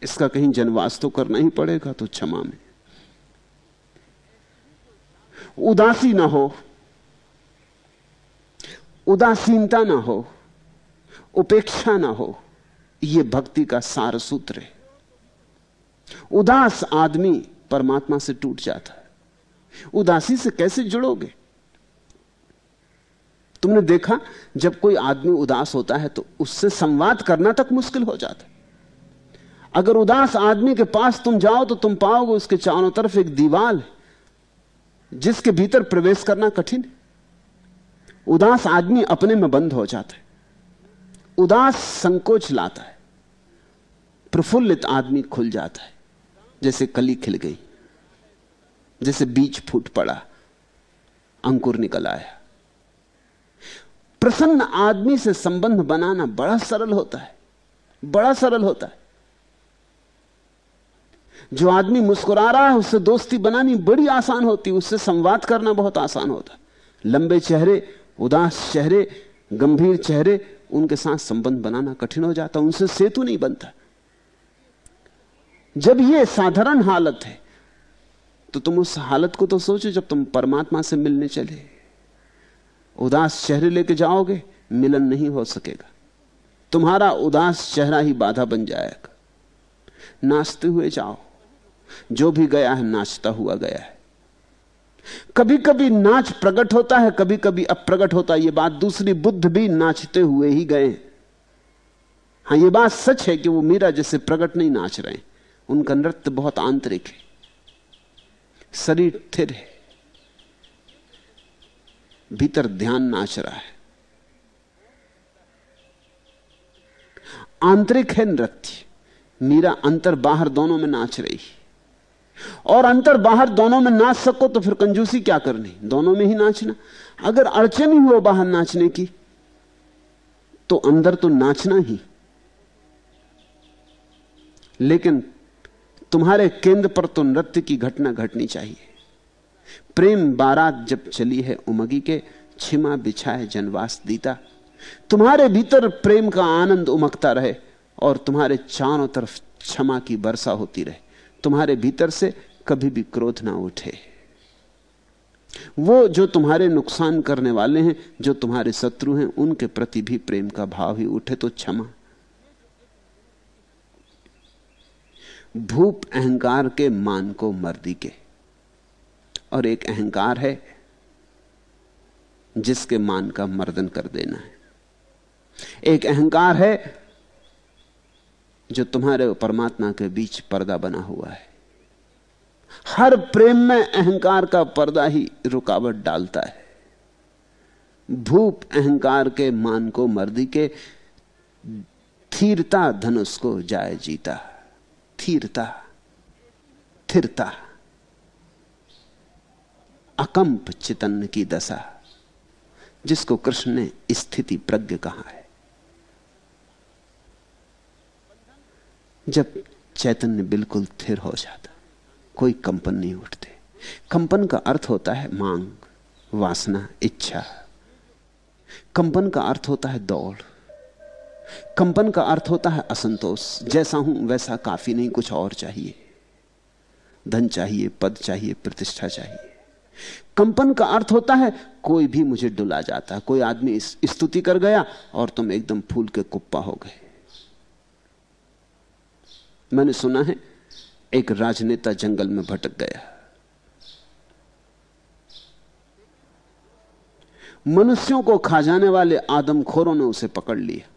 इसका कहीं जनवास तो करना ही पड़ेगा तो क्षमा में। उदासी ना हो। उदासीनता ना हो, उपेक्षा ना हो यह भक्ति का सार सूत्र है। उदास आदमी परमात्मा से टूट जाता है। उदासी से कैसे जुड़ोगे? तुमने देखा, जब कोई आदमी उदास होता है तो उससे संवाद करना तक मुश्किल हो जाता है। अगर उदास आदमी के पास तुम जाओ तो तुम पाओगे उसके चारों तरफ़ एक दीवाल जिसके भीतर प्रवेश करना कठिन है। उदास आदमी अपने में बंद हो जाता है। उदास संकोच लाता है। प्रफुल्लित आदमी खुल जाता है। जैसे कली खिल गई। जैसे बीज फूट पड़ा। अंकुर निकल आया। प्रसन्न आदमी से संबंध बनाना बड़ा सरल होता है। बड़ा सरल होता है। जो आदमी मुस्कुरा रहा है, उससे दोस्ती बनानी बड़ी आसान होती उससे संवाद करना बहुत आसान होता है। लंबे चेहरे उदास चेहरे, गंभीर चेहरे, उनके साथ संबंध बनाना कठिन हो जाता, उनसे सेतु नहीं बनता। जब यह साधारण हालत है तो तुम उस हालत को तो सोचो जब तुम परमात्मा से मिलने चले। उदास चेहरे लेके जाओगे, मिलन नहीं हो सकेगा। तुम्हारा उदास चेहरा ही बाधा बन जाएगा। नाचते हुए जाओ। जो भी गया है, नाचता हुआ गया है। कभी कभी नाच प्रकट होता है कभी कभी अप्रगट होता है। यह बात दूसरी बुद्ध भी नाचते हुए ही गए हाँ। यह बात सच है कि वो मीरा जैसे प्रकट नहीं नाच रहे उनका नृत्य बहुत आंतरिक है। शरीर थिर है। भीतर ध्यान नाच रहा है। आंतरिक है नृत्य। मीरा अंतर बाहर दोनों में नाच रही और अंतर बाहर दोनों में नाच सको तो फिर कंजूसी क्या करनी? दोनों में ही नाचना। अगर अड़चन ही हो बाहर नाचने की तो अंदर तो नाचना ही। लेकिन तुम्हारे केंद्र पर तो नृत्य की घटना घटनी चाहिए। प्रेम बारात जब चली है उमगी के, छिमा बिछाए जनवास दीता। तुम्हारे भीतर प्रेम का आनंद उमकता रहे और तुम्हारे चारों तरफ़ क्षमा की वर्षा होती रहे। तुम्हारे भीतर से कभी भी क्रोध ना उठे। वो जो तुम्हारे नुकसान करने वाले हैं, जो तुम्हारे शत्रु हैं, उनके प्रति भी प्रेम का भाव ही उठे तो क्षमा। भूप अहंकार के मान को मर्दी के। और एक अहंकार है, जिसके मान का मर्दन कर देना है। एक अहंकार है जो तुम्हारे परमात्मा के बीच पर्दा बना हुआ है। हर प्रेम में अहंकार का पर्दा ही रुकावट डालता है। भूप अहंकार के मान को मर्दी के थीरता धनुष को जाय जीता। थीरता थिरता अकंप चितन की दशा, जिसको कृष्ण ने स्थिति प्रज्ञ कहा है। जब चैतन्य बिल्कुल थिर हो जाता, कोई कंपन नहीं उठते। कंपन का अर्थ होता है मांग, वासना, इच्छा। कंपन का अर्थ होता है दौड़। कंपन का अर्थ होता है असंतोष। जैसा हूँ, वैसा काफ़ी नहीं, कुछ और चाहिए। धन चाहिए, पद चाहिए, प्रतिष्ठा चाहिए। कंपन का अर्थ होता है, कोई भी मुझे डुला जाता। है कोई आदमी स्तुति कर गया और तुम एकदम फूल के कुप्पा हो गए। मैंने सुना है, एक राजनेता जंगल में भटक गया। मनुष्यों को खा जाने वाले आदमखोरों ने उसे पकड़ लिया।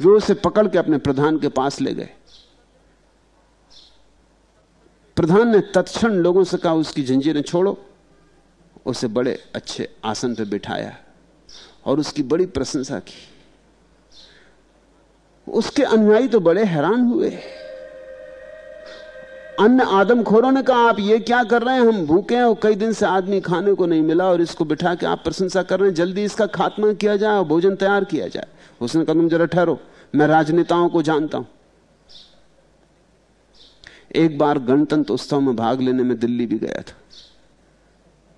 वे उसे पकड़ के अपने प्रधान के पास ले गए। प्रधान ने तत्क्षण लोगों से कहा, उसकी जंजीरें छोड़ो। उसे बड़े अच्छे आसन पर बिठाया और उसकी बड़ी प्रशंसा की। उसके अनुयायी तो बड़े हैरान हुए। अन्य आदमखोरों ने कहा, आप ये क्या कर रहे हैं? हम भूखे हैं और कई दिन से आदमी खाने को नहीं मिला और इसको बिठा के आप प्रशंसा कर रहे हैं। जल्दी इसका खात्मा किया जाए और भोजन तैयार किया जाए। उसने कहा, तुम जरा ठहरो, मैं राजनेताओं को जानता हूँ। एक बार गणतंत्र उत्सव में भाग लेने में दिल्ली भी गया था।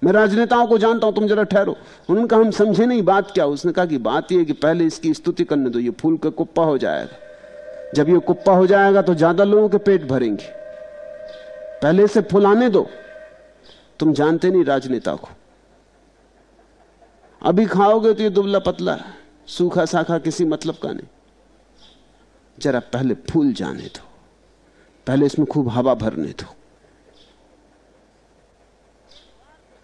मैं राजनेताओं को जानता हूँ, तुम जरा ठहरो। उन्होंने कहा हम समझे नहीं बात क्या, उसने कहा कि बात यह कि पहले इसकी स्तुति करने दो, ये फूल का कुप्पा हो जाएगा। जब ये कुप्पा हो जाएगा तो ज़्यादा लोगों के पेट भरेंगे। पहले से फुलाने दो। तुम जानते नहीं राजनेता को। अभी खाओगे तो ये दुबला पतला सूखा साखा किसी मतलब का नहीं। जरा पहले फूल जाने दो। पहले इसमें खूब हवा भरने दो।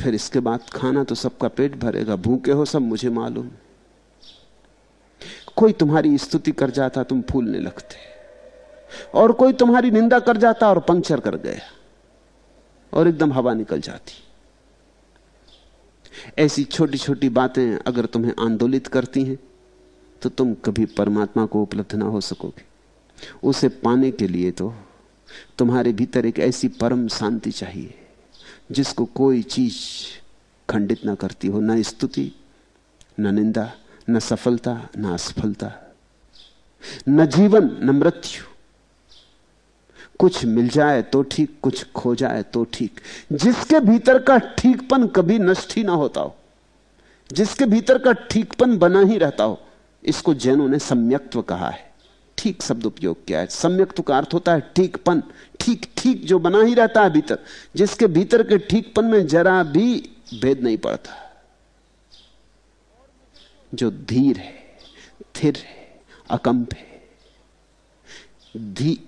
फिर इसके बाद खाना तो सबका पेट भरेगा, भूखे हो सब, मुझे मालूम। कोई तुम्हारी स्तुति कर जाता, तुम फूलने लगते। और कोई तुम्हारी निंदा कर जाता और पंक्चर कर गया। और एकदम हवा निकल जाती। ऐसी छोटी छोटी बातें अगर तुम्हें आंदोलित करती हैं तो तुम कभी परमात्मा को उपलब्ध ना हो सकोगे। उसे पाने के लिए तो तुम्हारे भीतर एक ऐसी परम शांति चाहिए। जिसको कोई चीज़ खंडित ना करती हो, न स्तुति, न निंदा, न सफलता, न असफलता, न जीवन, न मृत्यु। कुछ मिल जाए तो ठीक, कुछ खो जाए तो ठीक। जिसके भीतर का ठीकपन कभी नष्ट ही ना होता हो, जिसके भीतर का ठीकपन बना ही रहता हो, इसको जैनों ने सम्यक्त्व कहा है। ठीक शब्द उपयोग किया है। सम्यक्त्व का अर्थ होता है ठीकपन ठीक ठीक जो बना ही रहता है भीतर, जिसके भीतर के ठीकपन में जरा भी भेद नहीं पड़ता। जो धीर है थिर है, अकंप है, धी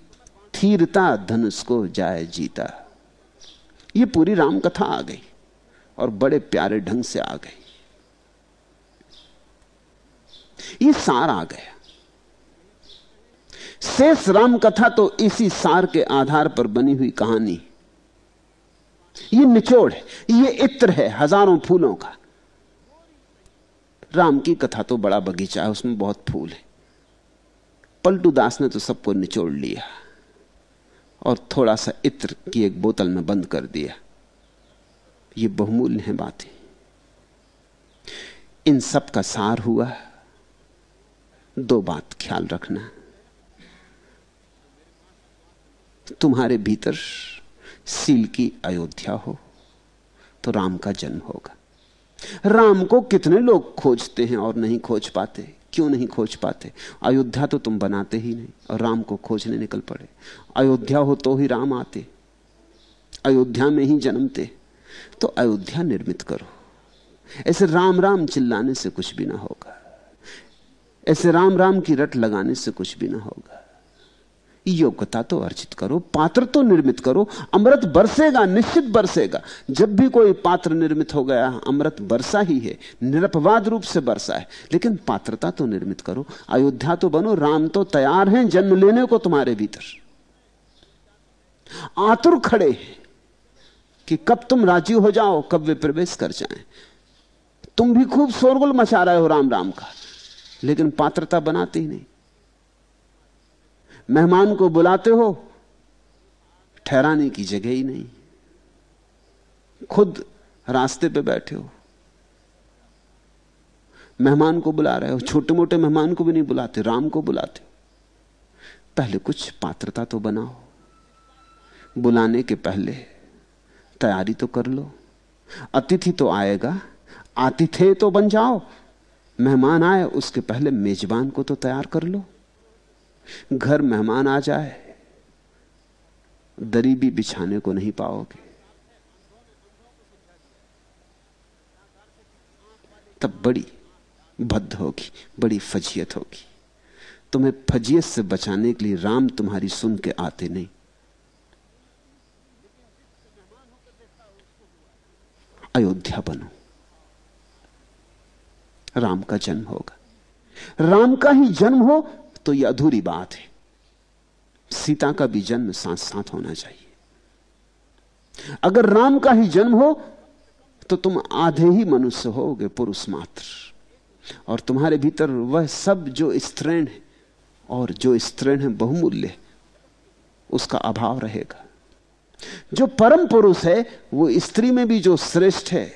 थीरता धनुष को जाए जीता। ये पूरी राम कथा आ गई और बड़े प्यारे ढंग से आ गई। ये सार आ गया। शेष राम कथा तो इसी सार के आधार पर बनी हुई कहानी ये निचोड़ है, ये इत्र है हज़ारों फूलों का। राम की कथा तो बड़ा बगीचा है, उसमें बहुत फूल है। पलटू दास ने तो सबको निचोड़ लिया और थोड़ा सा इत्र की एक बोतल में बंद कर दिया। ये बहुमूल्य है बातें। इन सब का सार हुआ। दो बात ख्याल रखना। तुम्हारे भीतर सील की अयोध्या हो तो राम का जन्म होगा। राम को कितने लोग खोजते हैं और नहीं खोज पाते? क्यों नहीं खोज पाते? अयोध्या तो तुम बनाते ही नहीं, और राम को खोजने निकल पड़े। अयोध्या हो तो ही राम आते, अयोध्या में ही जन्मते तो अयोध्या निर्मित करो। ऐसे राम राम चिल्लाने से कुछ भी ना होगा। ऐसे राम राम की रट लगाने से कुछ भी ना होगा। योग्यता तो अर्जित करो, पात्र तो निर्मित करो, अमृत बरसेगा, निश्चित बरसेगा। जब भी कोई पात्र निर्मित हो गया, अमृत बरसा ही है, निरपवाद रूप से बरसा है, लेकिन पात्रता तो निर्मित करो। अयोध्या तो बनो, राम तो तैयार हैं, जन्म लेने को तुम्हारे भीतर। आतुर खड़े हैं कि कब तुम राज़ी हो जाओ, कब वे प्रवेश कर जाएँ। तुम भी खूब शोरगुल मचा रहे हो राम राम का, लेकिन पात्रता बनाते ही नहीं। मेहमान को बुलाते हो, ठहराने की जगह ही नहीं। खुद रास्ते पे बैठे हो। मेहमान को बुला रहे हो छोटे मोटे मेहमान को भी नहीं बुलाते, राम को बुलाते पहले कुछ पात्रता तो बनाओ। बुलाने के पहले तैयारी तो कर लो। अतिथि तो आएगा आतिथे तो बन जाओ। मेहमान आए, उसके पहले मेजबान को तो तैयार कर लो। घर मेहमान आ जाए, दरी भी बिछाने को नहीं पाओगे। तब बड़ी भद्द होगी, बड़ी फजियत होगी। तुम्हें फजियत से बचाने के लिए राम तुम्हारी सुन के आते नहीं। अयोध्या बनो। राम का जन्म होगा। राम का ही जन्म हो तो यह अधूरी बात है। सीता का भी जन्म साथ साथ होना चाहिए। अगर राम का ही जन्म हो तो तुम आधे ही मनुष्य होगे, पुरुष मात्र। और तुम्हारे भीतर वह सब जो स्त्रीण है, और जो स्त्रीण है, बहुमूल्य उसका अभाव रहेगा। जो परम पुरुष है, वो स्त्री में भी जो श्रेष्ठ है,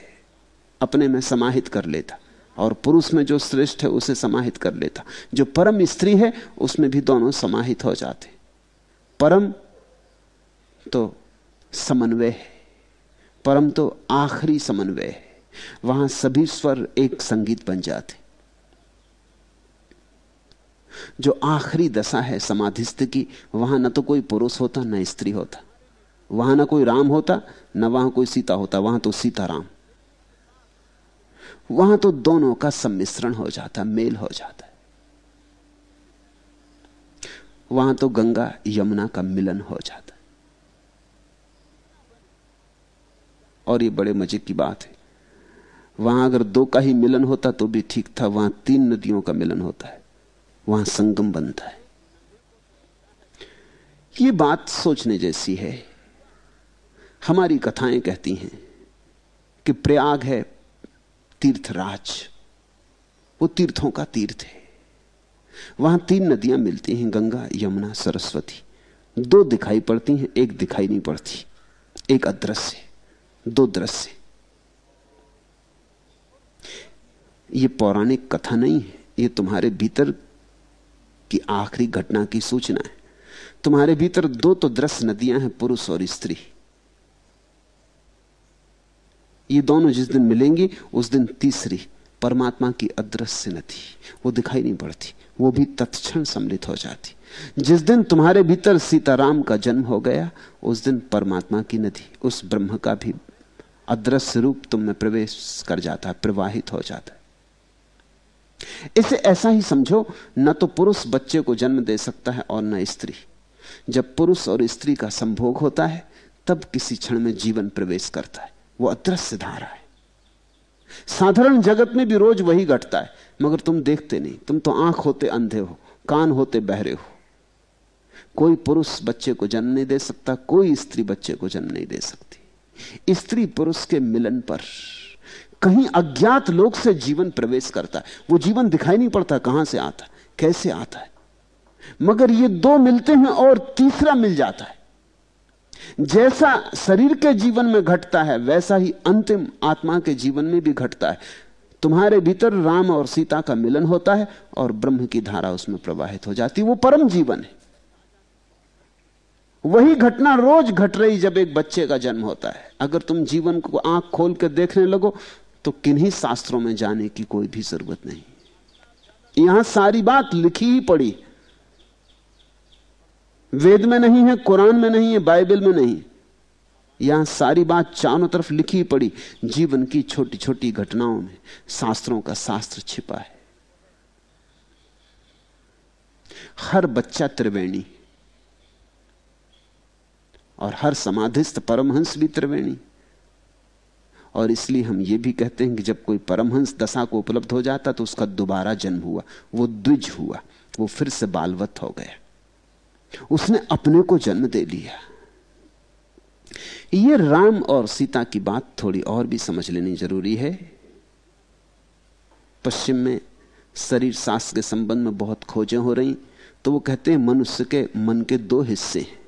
अपने में समाहित कर लेता। और पुरुष में जो श्रेष्ठ है, उसे समाहित कर लेता। जो परम स्त्री है, उसमें भी दोनों समाहित हो जाते। परम तो समन्वय है। परम तो आखिरी समन्वय है। वहाँ सभी स्वर एक संगीत बन जाते। जो आखिरी दशा है समाधिस्थ की, वहाँ न तो कोई पुरुष होता, न स्त्री होता। वहाँ ना कोई राम होता, न वहाँ कोई सीता होता, वहाँ तो सीता राम वहाँ तो दोनों का सम्मिश्रण हो जाता, मेल हो जाता है। वहाँ तो गंगा, यमुना का मिलन हो जाता है। और ये बड़े मज़े की बात है। वहाँ अगर दो का ही मिलन होता तो भी ठीक था, वहाँ तीन नदियों का मिलन होता है। वहाँ संगम बनता है। ये बात सोचने जैसी है। हमारी कथाएँ कहती हैं कि प्रयाग है तीर्थराज। वो तीर्थों का तीर्थ है। वहाँ तीन नदियाँ मिलती हैं, गंगा, यमुना, सरस्वती। दो दिखाई पड़ती हैं, एक दिखाई नहीं पड़ती। एक अदृश्य, दो दृश्य। ये पौराणिक कथा नहीं है, ये तुम्हारे भीतर की आखिरी घटना की सूचना है। तुम्हारे भीतर दो तो दृश्य नदियाँ हैं, पुरुष और स्त्री। ये दोनों जिस दिन मिलेंगी, उस दिन तीसरी परमात्मा की अदृश्य नदी वो दिखाई नहीं पड़ती, वो भी तत्क्षण सम्मिलित हो जाती। जिस दिन तुम्हारे भीतर सीताराम का जन्म हो गया, उस दिन परमात्मा की नदी उस ब्रह्म का भी अदृश्य रूप तुम में प्रवेश कर जाता है प्रवाहित हो जाता। है इसे ऐसा ही समझो, न तो पुरुष बच्चे को जन्म दे सकता है और न स्त्री। जब पुरुष और स्त्री का संभोग होता है, तब किसी क्षण में जीवन प्रवेश करता है। वो अदृश्य धारा है। साधारण जगत में भी रोज वही घटता है, मगर तुम देखते नहीं। तुम तो आँख होते अंधे हो, कान होते बहरे हो। कोई पुरुष बच्चे को जन्म नहीं दे सकता, कोई स्त्री बच्चे को जन्म नहीं दे सकती। स्त्री पुरुष के मिलन पर कहीं अज्ञात लोक से जीवन प्रवेश करता है। वो जीवन दिखाई नहीं पड़ता कहाँ से आता, कैसे आता है। मगर ये दो मिलते हैं और तीसरा मिल जाता है। जैसा शरीर के जीवन में घटता है, वैसा ही अंतिम आत्मा के जीवन में भी घटता है। तुम्हारे भीतर राम और सीता का मिलन होता है और ब्रह्म की धारा उसमें प्रवाहित हो जाती है। वो परम जीवन है। वही घटना रोज घट रही जब एक बच्चे का जन्म होता है। अगर तुम जीवन को आँख खोल कर देखने लगो तो किन्हीं शास्त्रों में जाने की कोई भी ज़रूरत नहीं। यहाँ सारी बात लिखी ही पड़ी। वेद में नहीं है, कुरान में नहीं है, बाइबल में नहीं यहाँ सारी बात चारों तरफ़ लिखी पड़ी, जीवन की छोटी छोटी घटनाओं में शास्त्रों का शास्त्र छिपा है। हर बच्चा त्रिवेणी और हर समाधिस्थ परमहंस भी त्रिवेणी। और इसलिए हम ये भी कहते हैं कि जब कोई परमहंस दशा को उपलब्ध हो जाता तो उसका दोबारा जन्म हुआ, वो द्विज हुआ, वो फिर से बालवत हो गया। उसने अपने को जन्म दे लिया। ये राम और सीता की बात थोड़ी और भी समझ लेनी ज़रूरी है। पश्चिम में शरीर शास्त्र के संबंध में बहुत खोजें हो रही तो वो कहते हैं मनुष्य के मन के दो हिस्से हैं।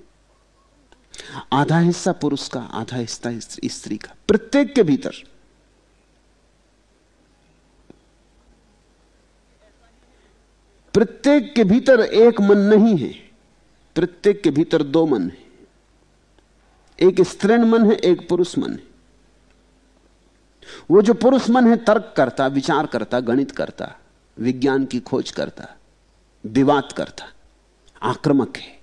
आधा हिस्सा पुरुष का, आधा हिस्सा स्त्री का, प्रत्येक के भीतर। प्रत्येक के भीतर एक मन नहीं है। प्रत्येक के भीतर दो मन है। एक स्त्रीण मन है, एक पुरुष मन है। वो जो पुरुष मन है, तर्क करता, विचार करता, गणित करता, विज्ञान की खोज करता, विवाद करता, आक्रमक है।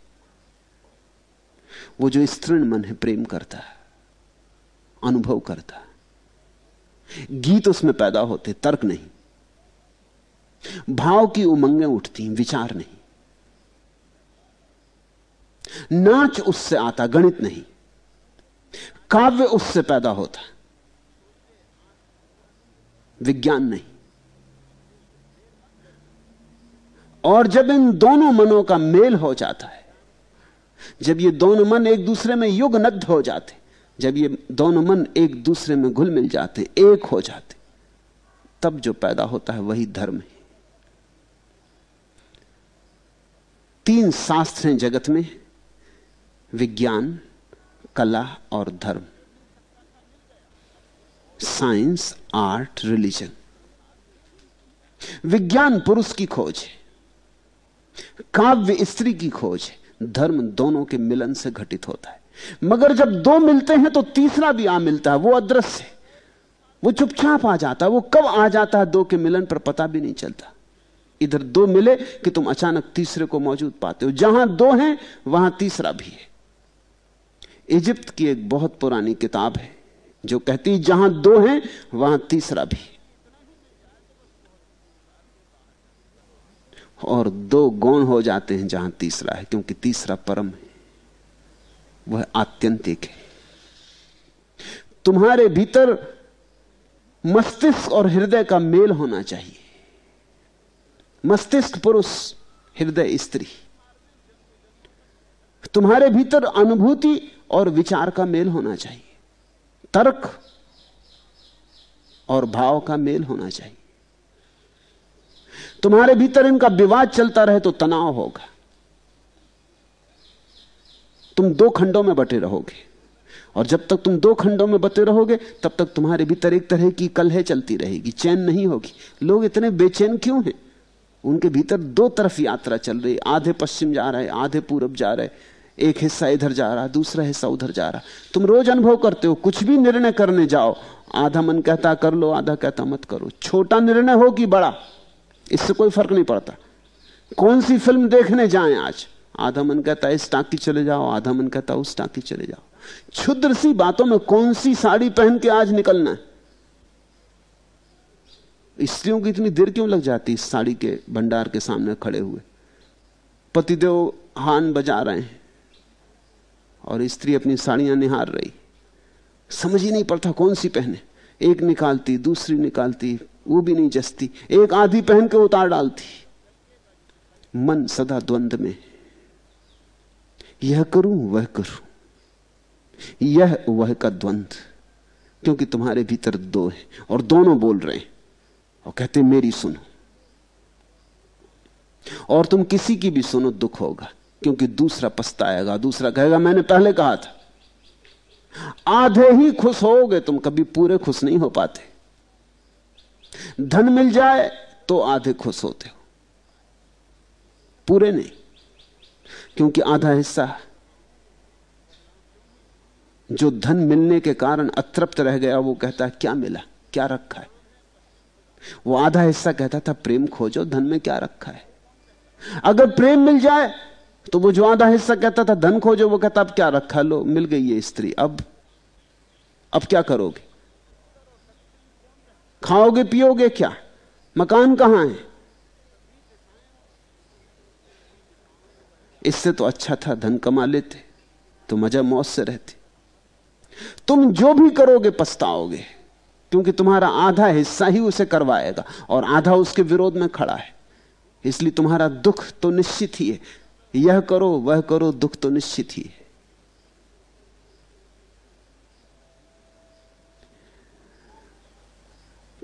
वो जो स्त्रीण मन है, प्रेम करता, अनुभव करता। गीत उसमें पैदा होते, तर्क नहीं। भाव की उमंगें उठती, विचार नहीं। नाच उससे आता, गणित नहीं। काव्य उससे पैदा होता, विज्ञान नहीं। और जब इन दोनों मनों का मेल हो जाता है, जब ये दोनों मन एक दूसरे में युग नग्ध हो जाते, जब ये दोनों मन एक दूसरे में घुल मिल जाते, एक हो जाते, तब जो पैदा होता है वही धर्म है। तीन शास्त्र हैं जगत में। विज्ञान, कला और धर्म। साइंस आर्ट रिलीजन विज्ञान पुरुष की खोज है। काव्य स्त्री की खोज है। धर्म दोनों के मिलन से घटित होता है। मगर जब दो मिलते हैं तो तीसरा भी आ मिलता है। वो अदृश्य है। वो चुपचाप आ जाता है। वो कब आ जाता है दो के मिलन पर पता भी नहीं चलता। इधर दो मिले कि तुम अचानक तीसरे को मौजूद पाते हो। जहाँ दो हैं, वहाँ तीसरा भी है। इजिप्त की एक बहुत पुरानी किताब है, जो कहती जहाँ दो हैं, वहाँ तीसरा भी। और दो गौण हो जाते हैं जहाँ तीसरा है, क्योंकि तीसरा परम है। वह आत्यंतिक है। तुम्हारे भीतर मस्तिष्क और हृदय का मेल होना चाहिए। मस्तिष्क, पुरुष, हृदय, स्त्री। तुम्हारे भीतर अनुभूति और विचार का मेल होना चाहिए। तर्क और भाव का मेल होना चाहिए। तुम्हारे भीतर इनका विवाद चलता रहे तो तनाव होगा। तुम दो खंडों में बटे रहोगे। और जब तक तुम दो खंडों में बटे रहोगे, तब तक तुम्हारे भीतर एक तरह की कलह चलती रहेगी, चैन नहीं होगी। लोग इतने बेचैन क्यों हैं? उनके भीतर दो तरफ़ यात्रा चल रही आधे पश्चिम जा रहे आधे पूरब जा रहे एक हिस्सा इधर जा रहा, दूसरा हिस्सा उधर जा रहा। तुम रोज अनुभव करते हो, कुछ भी निर्णय करने जाओ, आधा मन कहता, कर लो, आधा कहता, मत करो। छोटा निर्णय हो कि बड़ा, इससे कोई फ़र्क नहीं पड़ता। कौन सी फ़िल्म देखने जाएँ आज? आधा मन कहता, इस टाकी चले जाओ। आधा मन कहता, उस टाकी चले जाओ। क्षुद्र सी बातों में कौन सी साड़ी पहन के आज निकलना है? स्त्रियों की इतनी देर क्यों लग जाती इस साड़ी के भंडार के सामने खड़े हुए? पतिदेव हान बजा रहे हैं। और स्त्री अपनी साड़ियाँ निहार रही। समझ ही नहीं पड़ता कौन सी पहने। एक निकालती, दूसरी निकालती, वो भी नहीं जसती। एक आधी पहन के उतार डालती। मन सदा द्वंद में यह करूँ, वह करूँ। यह, वह का द्वंद। क्योंकि तुम्हारे भीतर दो है और दोनों बोल रहे हैं और कहते मेरी सुनो। और तुम किसी की भी सुनो, दुख होगा। क्योंकि दूसरा पछताएगा, दूसरा कहेगा, मैंने पहले कहा था। आधे ही खुश होगे, तुम कभी पूरे खुश नहीं हो पाते। धन मिल जाए तो आधे खुश होते हो। पूरे नहीं, क्योंकि आधा हिस्सा जो धन मिलने के कारण अतृप्त रह गया, वो कहता है, क्या मिला? क्या रखा है? वो आधा हिस्सा कहता था, प्रेम खोजो, धन में क्या रखा है? अगर प्रेम मिल जाए तो वो जो आधा हिस्सा कहता था, धन खोजो, वो कहता, अब क्या रखा लो? मिल गई ये स्त्री। अब अब क्या करोगे? खाओगे, पियोगे क्या? मकान कहाँ है? इससे तो अच्छा था, धन कमा लेते तो मज़ा मौत से रहती। तुम जो भी करोगे, पछताओगे, क्योंकि तुम्हारा आधा हिस्सा ही उसे करवाएगा, और आधा उसके विरोध में खड़ा है। इसलिए तुम्हारा दुख तो निश्चित ही है। यह करो, वह करो, दुख तो निश्चित ही है।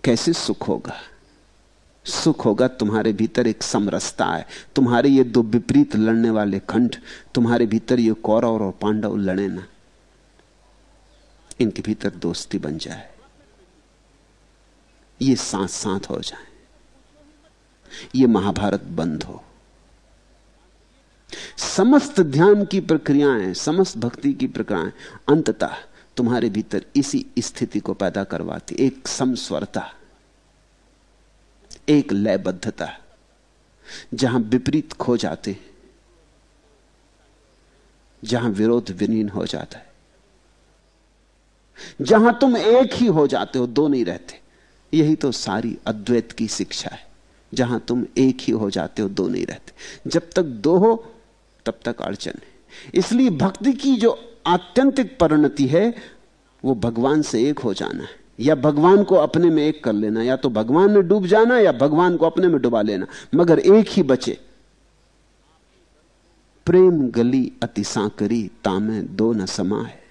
कैसे सुख होगा? सुख होगा तुम्हारे भीतर एक समरसता है। तुम्हारे ये दो विपरीत लड़ने वाले खंड, तुम्हारे भीतर ये कौरव और पांडव लड़े ना। इनके भीतर दोस्ती बन जाए। ये साथ साथ हो जाए। ये महाभारत बंद हो। समस्त ध्यान की प्रक्रियाएँ, समस्त भक्ति की प्रक्रियाएँ अंततः तुम्हारे भीतर इसी स्थिति को पैदा करवाती, एक समस्वरता, एक लयबद्धता, जहाँ विपरीत खो जाते, जहाँ विरोध विलीन हो जाता है, जहाँ तुम एक ही हो जाते हो, दो नहीं रहते। यही तो सारी अद्वैत की शिक्षा है, जहाँ तुम एक ही हो जाते हो, दो नहीं रहते। जब तक दो हो तब तक अड़चन है। इसलिए भक्ति की जो आत्यंतिक परिणति है, वो भगवान से एक हो जाना है। या भगवान को अपने में एक कर लेना, या तो भगवान में डूब जाना, या भगवान को अपने में डुबा लेना। मगर एक ही बचे। प्रेम गली अति सांकरी, तामे दो न समा है।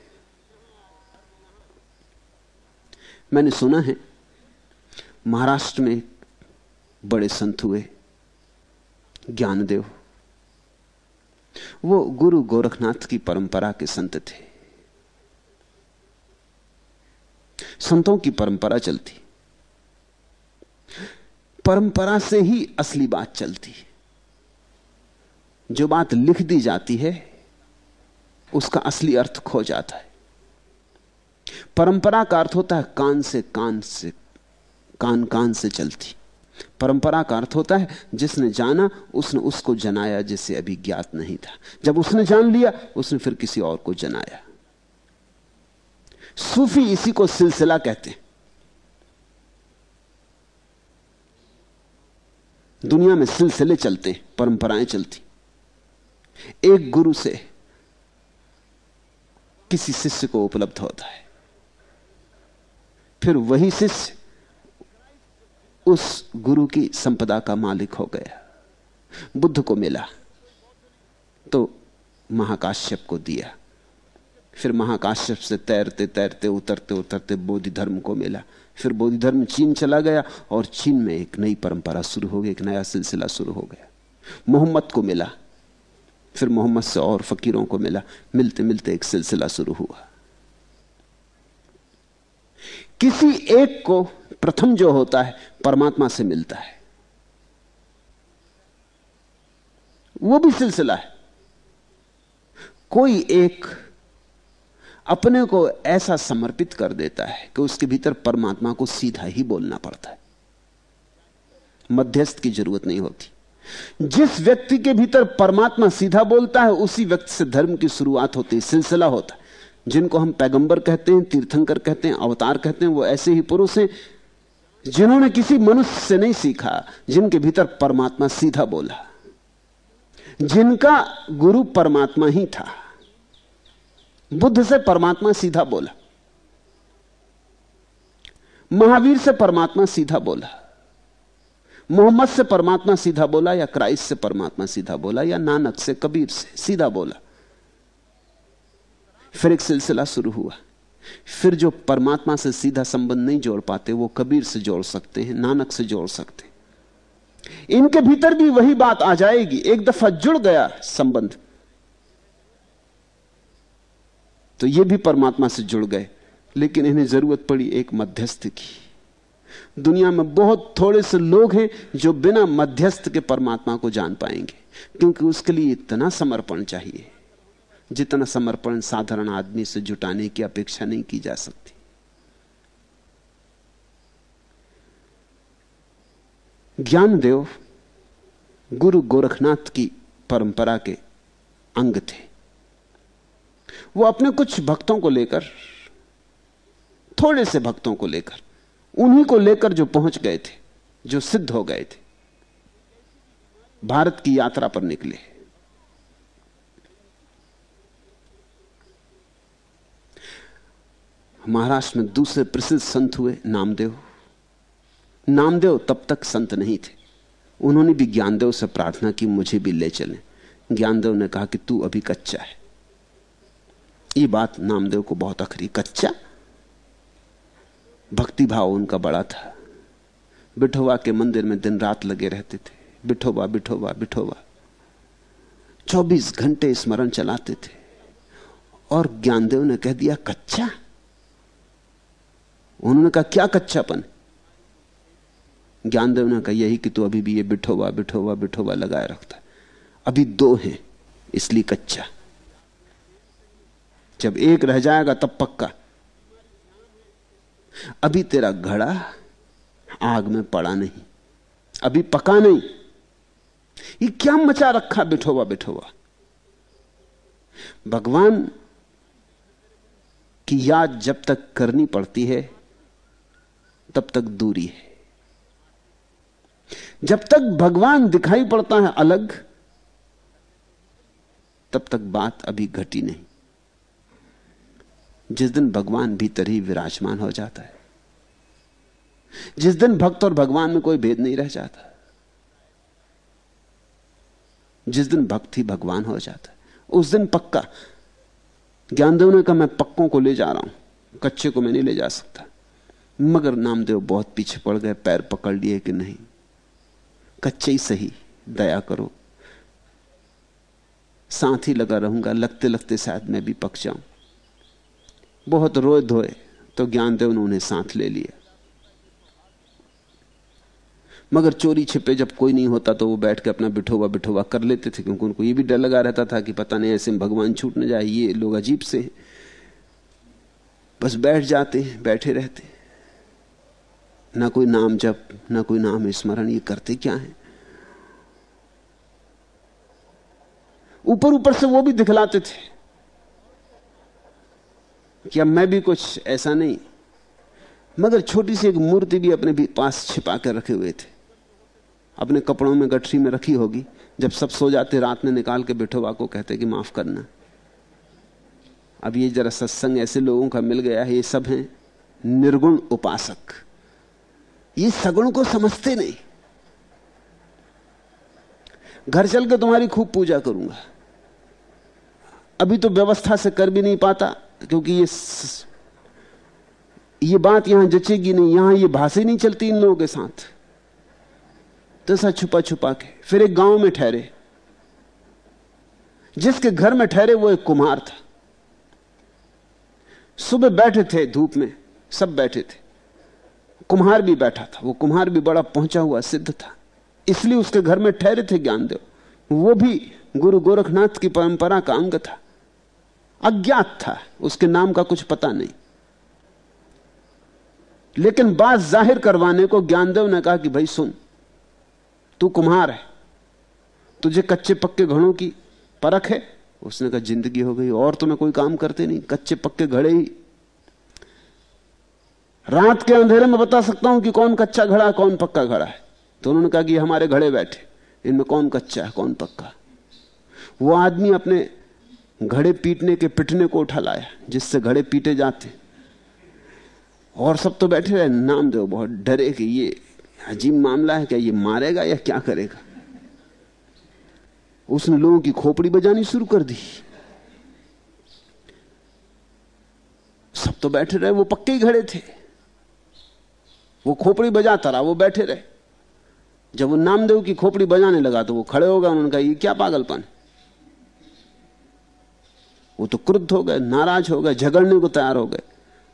मैंने सुना है, महाराष्ट्र में बड़े संत हुए, ज्ञानदेव। वो गुरु गोरखनाथ की परंपरा के संत थे। संतों की परंपरा चलती। परंपरा से ही असली बात चलती। जो बात लिख दी जाती है, उसका असली अर्थ खो जाता है। परंपरा का अर्थ होता है कान से कान से, कान कान से चलती। परंपरा का अर्थ होता है, जिसने जाना, उसने उसको जनाया जिसे अभी ज्ञात नहीं था। जब उसने जान लिया, उसने फिर किसी और को जनाया। सूफी इसी को सिलसिला कहते हैं। दुनिया में सिलसिले चलते, परंपराएँ चलती। एक गुरु से किसी शिष्य को उपलब्ध होता है। फिर वही शिष्य उस गुरु की संपदा का मालिक हो गया। बुद्ध को मिला तो महाकाश्यप को दिया। फिर महाकाश्यप से तैरते तैरते, उतरते उतरते बोधि धर्म को मिला। फिर बोधि धर्म चीन चला गया और चीन में एक नई परंपरा शुरू हो गई, एक नया सिलसिला शुरू हो गया। मोहम्मद को मिला, फिर मोहम्मद से और फकीरों को मिला। मिलते मिलते एक सिलसिला शुरू हुआ। किसी एक को प्रथम जो होता है, परमात्मा से मिलता है। वो भी सिलसिला है। कोई एक अपने को ऐसा समर्पित कर देता है कि उसके भीतर परमात्मा को सीधा ही बोलना पड़ता है। मध्यस्थ की ज़रूरत नहीं होती। जिस व्यक्ति के भीतर परमात्मा सीधा बोलता है, उसी व्यक्ति से धर्म की शुरुआत होती है, सिलसिला होता है। जिनको हम पैगंबर कहते हैं, तीर्थंकर कहते हैं, अवतार कहते हैं, वो ऐसे ही पुरुष हैं जिन्होंने किसी मनुष्य से नहीं सीखा, जिनके भीतर परमात्मा सीधा बोला। जिनका गुरु परमात्मा ही था, बुद्ध से परमात्मा सीधा बोला, महावीर से परमात्मा सीधा बोला, मोहम्मद से परमात्मा सीधा बोला, या क्राइस्ट से परमात्मा सीधा बोला, या नानक से कबीर से सीधा बोला। फिर एक सिलसिला शुरू हुआ। फिर जो परमात्मा से सीधा संबंध नहीं जोड़ पाते, वो कबीर से जोड़ सकते हैं, नानक से जोड़ सकते हैं। इनके भीतर भी वही बात आ जाएगी। एक दफ़ा जुड़ गया संबंध। तो ये भी परमात्मा से जुड़ गए, लेकिन इन्हें ज़रूरत पड़ी एक मध्यस्थ की। दुनिया में बहुत थोड़े से लोग हैं जो बिना मध्यस्थ के परमात्मा को जान पाएँगे, क्योंकि उसके लिए इतना समर्पण चाहिए। जितना समर्पण साधारण आदमी से जुटाने की अपेक्षा नहीं की जा सकती। ज्ञानदेव गुरु गोरखनाथ की परंपरा के अंग थे। वो अपने कुछ भक्तों को लेकर, थोड़े से भक्तों को लेकर, उन्हीं को लेकर जो पहुँच गए थे, जो सिद्ध हो गए थे, भारत की यात्रा पर निकले। महाराष्ट्र में दूसरे प्रसिद्ध संत हुए, नामदेव। नामदेव तब तक संत नहीं थे। उन्होंने भी ज्ञानदेव से प्रार्थना की, मुझे भी ले चले। ज्ञानदेव ने कहा कि तू अभी कच्चा है। ये बात नामदेव को बहुत अखरी। कच्चा? भक्ति भाव उनका बड़ा था। बिठोवा के मंदिर में दिन रात लगे रहते थे। बिठोबा बिठोबा बिठोबा। 24 घंटे स्मरण चलाते थे। और ज्ञानदेव ने कह दिया, कच्चा? उन्होंने कहा, क्या कच्चापन? ज्ञानदेव ने कहा, यही कि तू अभी भी ये बिठोवा बिठोवा बिठोवा लगाए रखता अभी दो हैं, इसलिए कच्चा। जब एक रह जाएगा, तब पक्का। अभी तेरा घड़ा आग में पड़ा नहीं, अभी पका नहीं। ये क्या मचा रखा बिठोवा बिठोवा भगवान की याद जब तक करनी पड़ती है तब तक दूरी है। जब तक भगवान दिखाई पड़ता है अलग, तब तक बात अभी घटी नहीं। जिस दिन भगवान भीतर ही विराजमान हो जाता है, जिस दिन भक्त और भगवान में कोई भेद नहीं रह जाता, जिस दिन भक्त ही भगवान हो जाता है, उस दिन पक्का। ज्ञानदेव ने कहा, मैं पक्कों को ले जा रहा हूँ, कच्चे को मैं नहीं ले जा सकता। मगर नामदेव बहुत पीछे पड़ गए, पैर पकड़ लिए कि नहीं? कच्चे ही सही, दया करो। साथ ही लगा रहूँगा लगते लगते शायद मैं भी पक जाऊँ। बहुत रोए धोए तो ज्ञानदेव ने उन्हें साथ ले लिया। मगर चोरी छिपे जब कोई नहीं होता तो वो बैठ के अपना बिठोवा बिठोवा कर लेते थे, क्योंकि उनको ये भी डर लगा रहता था कि पता नहीं ऐसे भगवान छूट न जाए, ये लोग अजीब से बस बैठ जाते हैं, बैठे रहते ना कोई नाम जप, ना कोई नाम स्मरण, ये करते क्या है? ऊपर ऊपर से वो भी दिखलाते थे कि अब मैं भी कुछ ऐसा नहीं। मगर छोटी सी एक मूर्ति भी अपने भी पास छिपा कर रखे हुए थे। अपने कपड़ों में, गठरी में रखी होगी। जब सब सो जाते, रात में निकाल के बिठोवा को कहते कि माफ़ करना। अब ये जरा सत्संग ऐसे लोगों का मिल गया है, ये सब हैं निर्गुण उपासक। ये सगुण को समझते नहीं। घर चल के तुम्हारी खूब पूजा करूँगा। अभी तो व्यवस्था से कर भी नहीं पाता, क्योंकि ये ये बात यहाँ जचेगी नहीं, यहाँ ये भाषा नहीं चलती इन लोगों के साथ। तो ऐसा छुपा छुपा के, फिर एक गाँव में ठहरे। जिसके घर में ठहरे वो एक कुम्हार था। सुबह बैठे थे धूप में, सब बैठे थे। कुम्हार भी बैठा था, वो कुम्हार भी बड़ा पहुँचा हुआ सिद्ध था। इसलिए उसके घर में ठहरे थे ज्ञानदेव। वो भी गुरु गोरखनाथ की परंपरा का अंग था। अज्ञात था, उसके नाम का कुछ पता नहीं। लेकिन बात ज़ाहिर करवाने को ज्ञानदेव ने कहा कि भाई सुन, तू कुम्हार है, तुझे कच्चे पक्के घड़ों की परख है। उसने कहा, ज़िंदगी हो गई, और तो मैं कोई काम करते नहीं, कच्चे पक्के घड़े ही रात के अंधेरे में बता सकता हूँ कि कौन कच्चा घड़ा है, कौन पक्का घड़ा है। तो उन्होंने कहा कि हमारे घड़े बैठे इनमें कौन कच्चा है, कौन पक्का वो आदमी अपने घड़े पीटने के पिटने को उठा लाया, जिससे घड़े पीटे जाते और सब तो बैठे रहे, नाम दो, बहुत डरे कि ये अजीब मामला है, क्या ये मारेगा या क्या करेगा? उसने लोगों की खोपड़ी बजानी शुरू कर दी। सब तो बैठे रहे, वो पक्के ही घड़े थे। वो खोपड़ी बजाता रहा, वो बैठे रहे। जब वो नामदेव की खोपड़ी बजाने लगा तो वो खड़े हो गए, उन्होंने कहा, ये क्या पागलपन? वो तो क्रुद्ध हो गए, नाराज़ हो गए, झगड़ने को तैयार हो गए।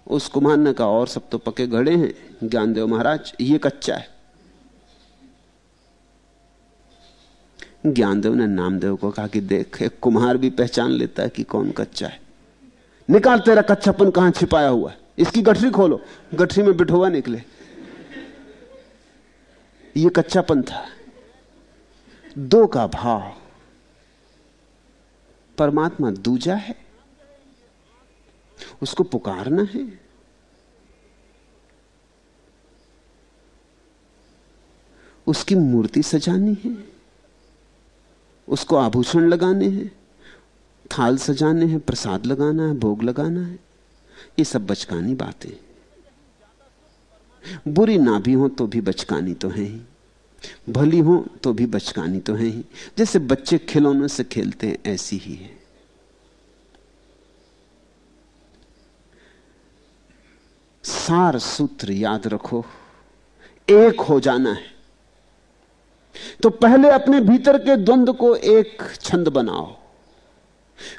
उस कुमार ने कहा, और सब तो पके घड़े हैं, ज्ञानदेव महाराज, ये कच्चा है। ज्ञानदेव ने नामदेव को कहा कि देख कुम्हार भी पहचान लेता है कि कौन कच्चा है। निकाल तेरा कच्चापन कहाँ छिपाया हुआ है? इसकी गठरी खोलो, गठरी में बिठोवा निकले। ये कच्चापन था। दो का भाव। परमात्मा दूजा है। उसको पुकारना है। उसकी मूर्ति सजानी है। उसको आभूषण लगाने हैं। थाल सजाने हैं, प्रसाद लगाना है, भोग लगाना है। ये सब बचकानी बातें। बुरी ना भी हो तो भी बचकानी तो है ही। भली हो तो भी बचकानी तो है ही। जैसे बच्चे खिलौनों से खेलते हैं, ऐसी ही है। सार सूत्र याद रखो, एक हो जाना है। तो पहले अपने भीतर के द्वंद्व को एक छंद बनाओ।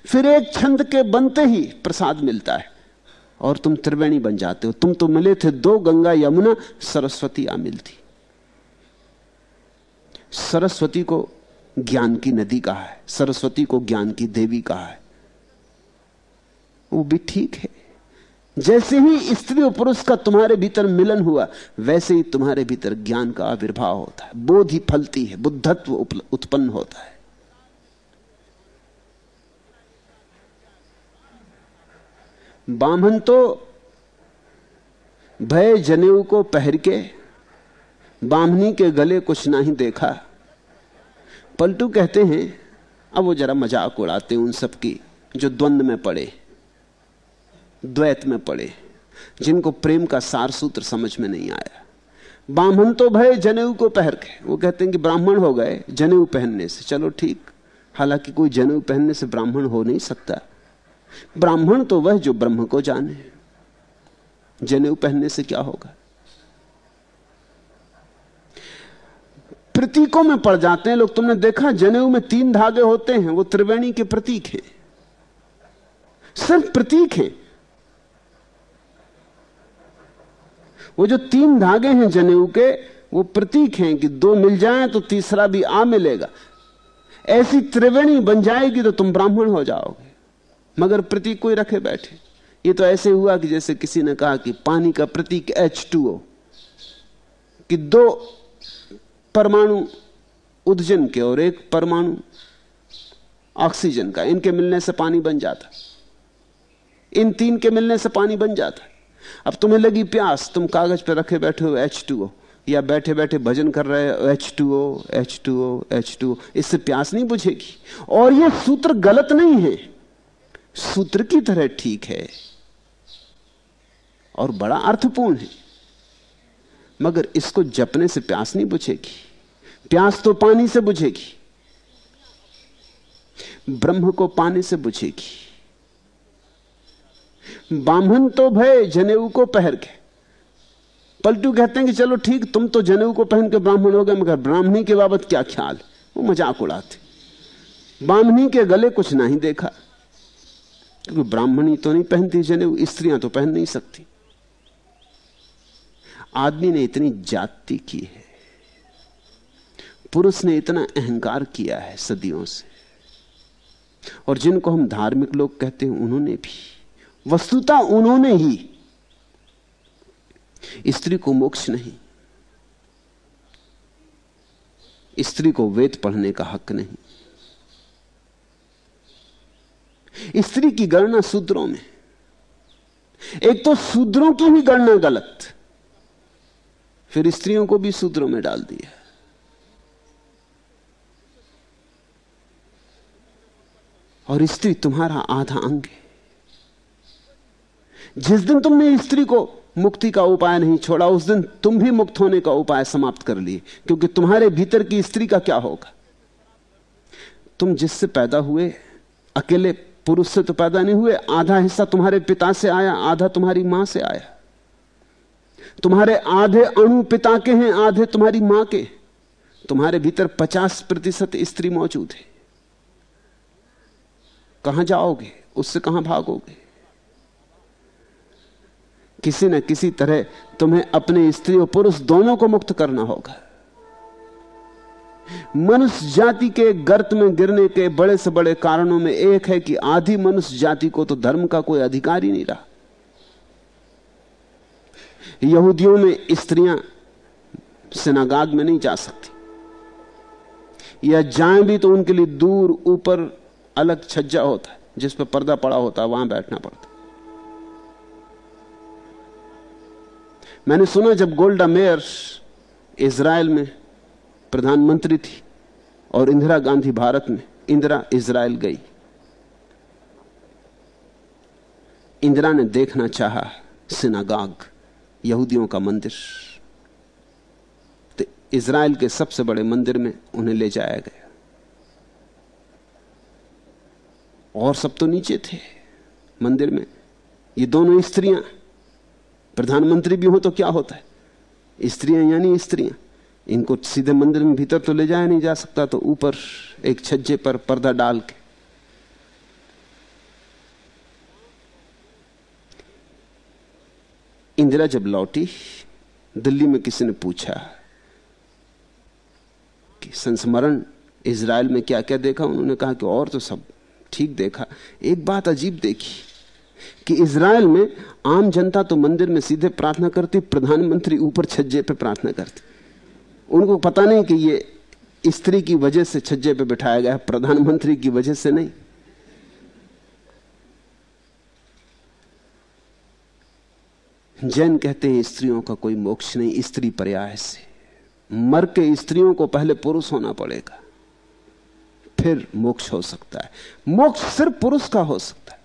फिर एक छंद के बनते ही प्रसाद मिलता है। और तुम त्रिवेणी बन जाते हो। तुम तो मिले थे दो गंगा यमुना, सरस्वती आ मिलती सरस्वती को ज्ञान की नदी कहा है, सरस्वती को ज्ञान की देवी कहा है। वो भी ठीक है। जैसे ही स्त्री और पुरुष का तुम्हारे भीतर मिलन हुआ, वैसे ही तुम्हारे भीतर ज्ञान का आविर्भाव होता है। बोध ही फलती है, बुद्धत्व उत्पन्न होता है। बामन तो भय जनेऊ को पहर के बामनी के गले कुछ नहीं देखा। पलटू कहते हैं, अब वो जरा मज़ाक उड़ाते उन सब की जो द्वंद में पड़े, द्वैत में पड़े, जिनको प्रेम का सार सूत्र समझ में नहीं आया। ब्राह्मण तो भय, जनेऊ को पहर के वो कहते हैं कि ब्राह्मण हो गए, जनेऊ पहनने से। चलो ठीक, हालाँकि कोई जनेऊ पहनने से ब्राह्मण हो नहीं सकता। ब्राह्मण तो वह जो ब्रह्म को जाने। जनेऊ पहनने से क्या होगा? प्रतीकों में पड़ जाते हैं। लोग तुमने देखा, जनेऊ में तीन धागे होते हैं, वो त्रिवेणी के प्रतीक हैं। सिर्फ़ प्रतीक हैं। वो जो तीन धागे हैं जनेऊ के, वो प्रतीक हैं कि दो मिल जाएँ तो तीसरा भी आ मिलेगा। ऐसी त्रिवेणी बन जाएगी तो तुम ब्राह्मण हो जाओगे। मगर प्रतीक कोई रखे बैठे। ये तो ऐसे हुआ कि जैसे किसी ने कहा कि पानी का प्रतीक एच कि दो परमाणु उदजन के और एक परमाणु ऑक्सीजन का, इनके मिलने से पानी बन जाता। इन तीन के मिलने से पानी बन जाता। अब तुम्हें लगी प्यास, तुम कागज़ पर रखे बैठे हो एच टू ओ या बैठे बैठे भजन कर रहे हो H two O H two O H two O इससे प्यास नहीं बुझेगी। और यह सूत्र गलत नहीं है। सूत्र की तरह ठीक है। और बड़ा अर्थपूर्ण है। मगर इसको जपने से प्यास नहीं बुझेगी। प्यास तो पानी से बुझेगी, ब्रह्म को पाने से बुझेगी। बामन तो भय, जनेऊ को पहर के पलटू कहते हैं कि चलो ठीक, तुम तो जनेऊ को पहन के ब्राह्मण हो गए, मगर ब्राह्मणी के बाबत क्या ख्याल? वो मज़ाक उड़ाते। ब्राह्मणी के गले कुछ नहीं देखा। क्योंकि तो ब्राह्मणी तो नहीं पहनती, जनेऊ स्त्रियाँ तो पहन नहीं सकती। आदमी ने इतनी जाति की है। पुरुष ने इतना अहंकार किया है सदियों से। और जिनको हम धार्मिक लोग कहते हैं, उन्होंने भी। वस्तुता उन्होंने ही। स्त्री को मोक्ष नहीं। स्त्री को वेद पढ़ने का हक नहीं। स्त्री की गणना सूत्रों में। एक तो सूत्रों की ही गणना गलत। फिर स्त्रियों को भी सूत्रों में डाल दिया। और स्त्री तुम्हारा आधा अंग है। जिस दिन तुमने स्त्री को मुक्ति का उपाय नहीं छोड़ा, उस दिन तुम भी मुक्त होने का उपाय समाप्त कर लिए, क्योंकि तुम्हारे भीतर की स्त्री का क्या होगा? तुम जिससे पैदा हुए, अकेले पुरुष से तो पैदा नहीं हुए, आधा हिस्सा तुम्हारे पिता से आया, आधा तुम्हारी माँ से आया। तुम्हारे आधे अणु पिता के हैं, आधे तुम्हारी माँ के। तुम्हारे भीतर पचास प्रतिशत स्त्री मौजूद है। कहाँ जाओगे? उससे कहाँ भागोगे? किसी न किसी तरह तुम्हें अपने स्त्री और पुरुष दोनों को मुक्त करना होगा। मनुष्य जाति के गर्त में गिरने के बड़े से बड़े कारणों में एक है कि आधी मनुष्य जाति को तो धर्म का कोई अधिकार ही नहीं रहा। यहूदियों में स्त्रियाँ सिनागाग में नहीं जा सकती। या जाएँ भी तो उनके लिए दूर, ऊपर अलग छज्जा होता है जिस पर पर्दा पड़ा होता है, वहाँ बैठना पड़ता मैंने सुना जब गोल्डा मेयर इसराइल में प्रधानमंत्री थी और इंदिरा गांधी भारत में इंदिरा इसराइल गई। इंदिरा ने देखना चाहा सिनागाग, यहूदियों का मंदिर। तो इसराइल के सबसे बड़े मंदिर में उन्हें ले जाया गया। और सब तो नीचे थे मंदिर में। ये दोनों स्त्रियाँ, प्रधानमंत्री भी हो तो क्या होता है? स्त्रियाँ यानी स्त्रियाँ। इनको सीधे मंदिर में भीतर तो ले जाया नहीं जा सकता तो ऊपर एक छज्जे पर पर्दा डाल के। इंदिरा जब लौटी, दिल्ली में किसी ने पूछा कि संस्मरण इसराइल में क्या क्या देखा? उन्होंने कहा कि और तो सब ठीक देखा। एक बात अजीब देखी कि इसराइल में आम जनता तो मंदिर में सीधे प्रार्थना करती, प्रधानमंत्री ऊपर छज्जे पे प्रार्थना करती। उनको पता नहीं कि ये स्त्री की वजह से छज्जे पे बिठाया गया प्रधानमंत्री की वजह से नहीं। जैन कहते हैं, स्त्रियों का कोई मोक्ष नहीं, स्त्री पर्याय से। मर के स्त्रियों को पहले पुरुष होना पड़ेगा। फिर मोक्ष हो सकता है। मोक्ष सिर्फ़ पुरुष का हो सकता है।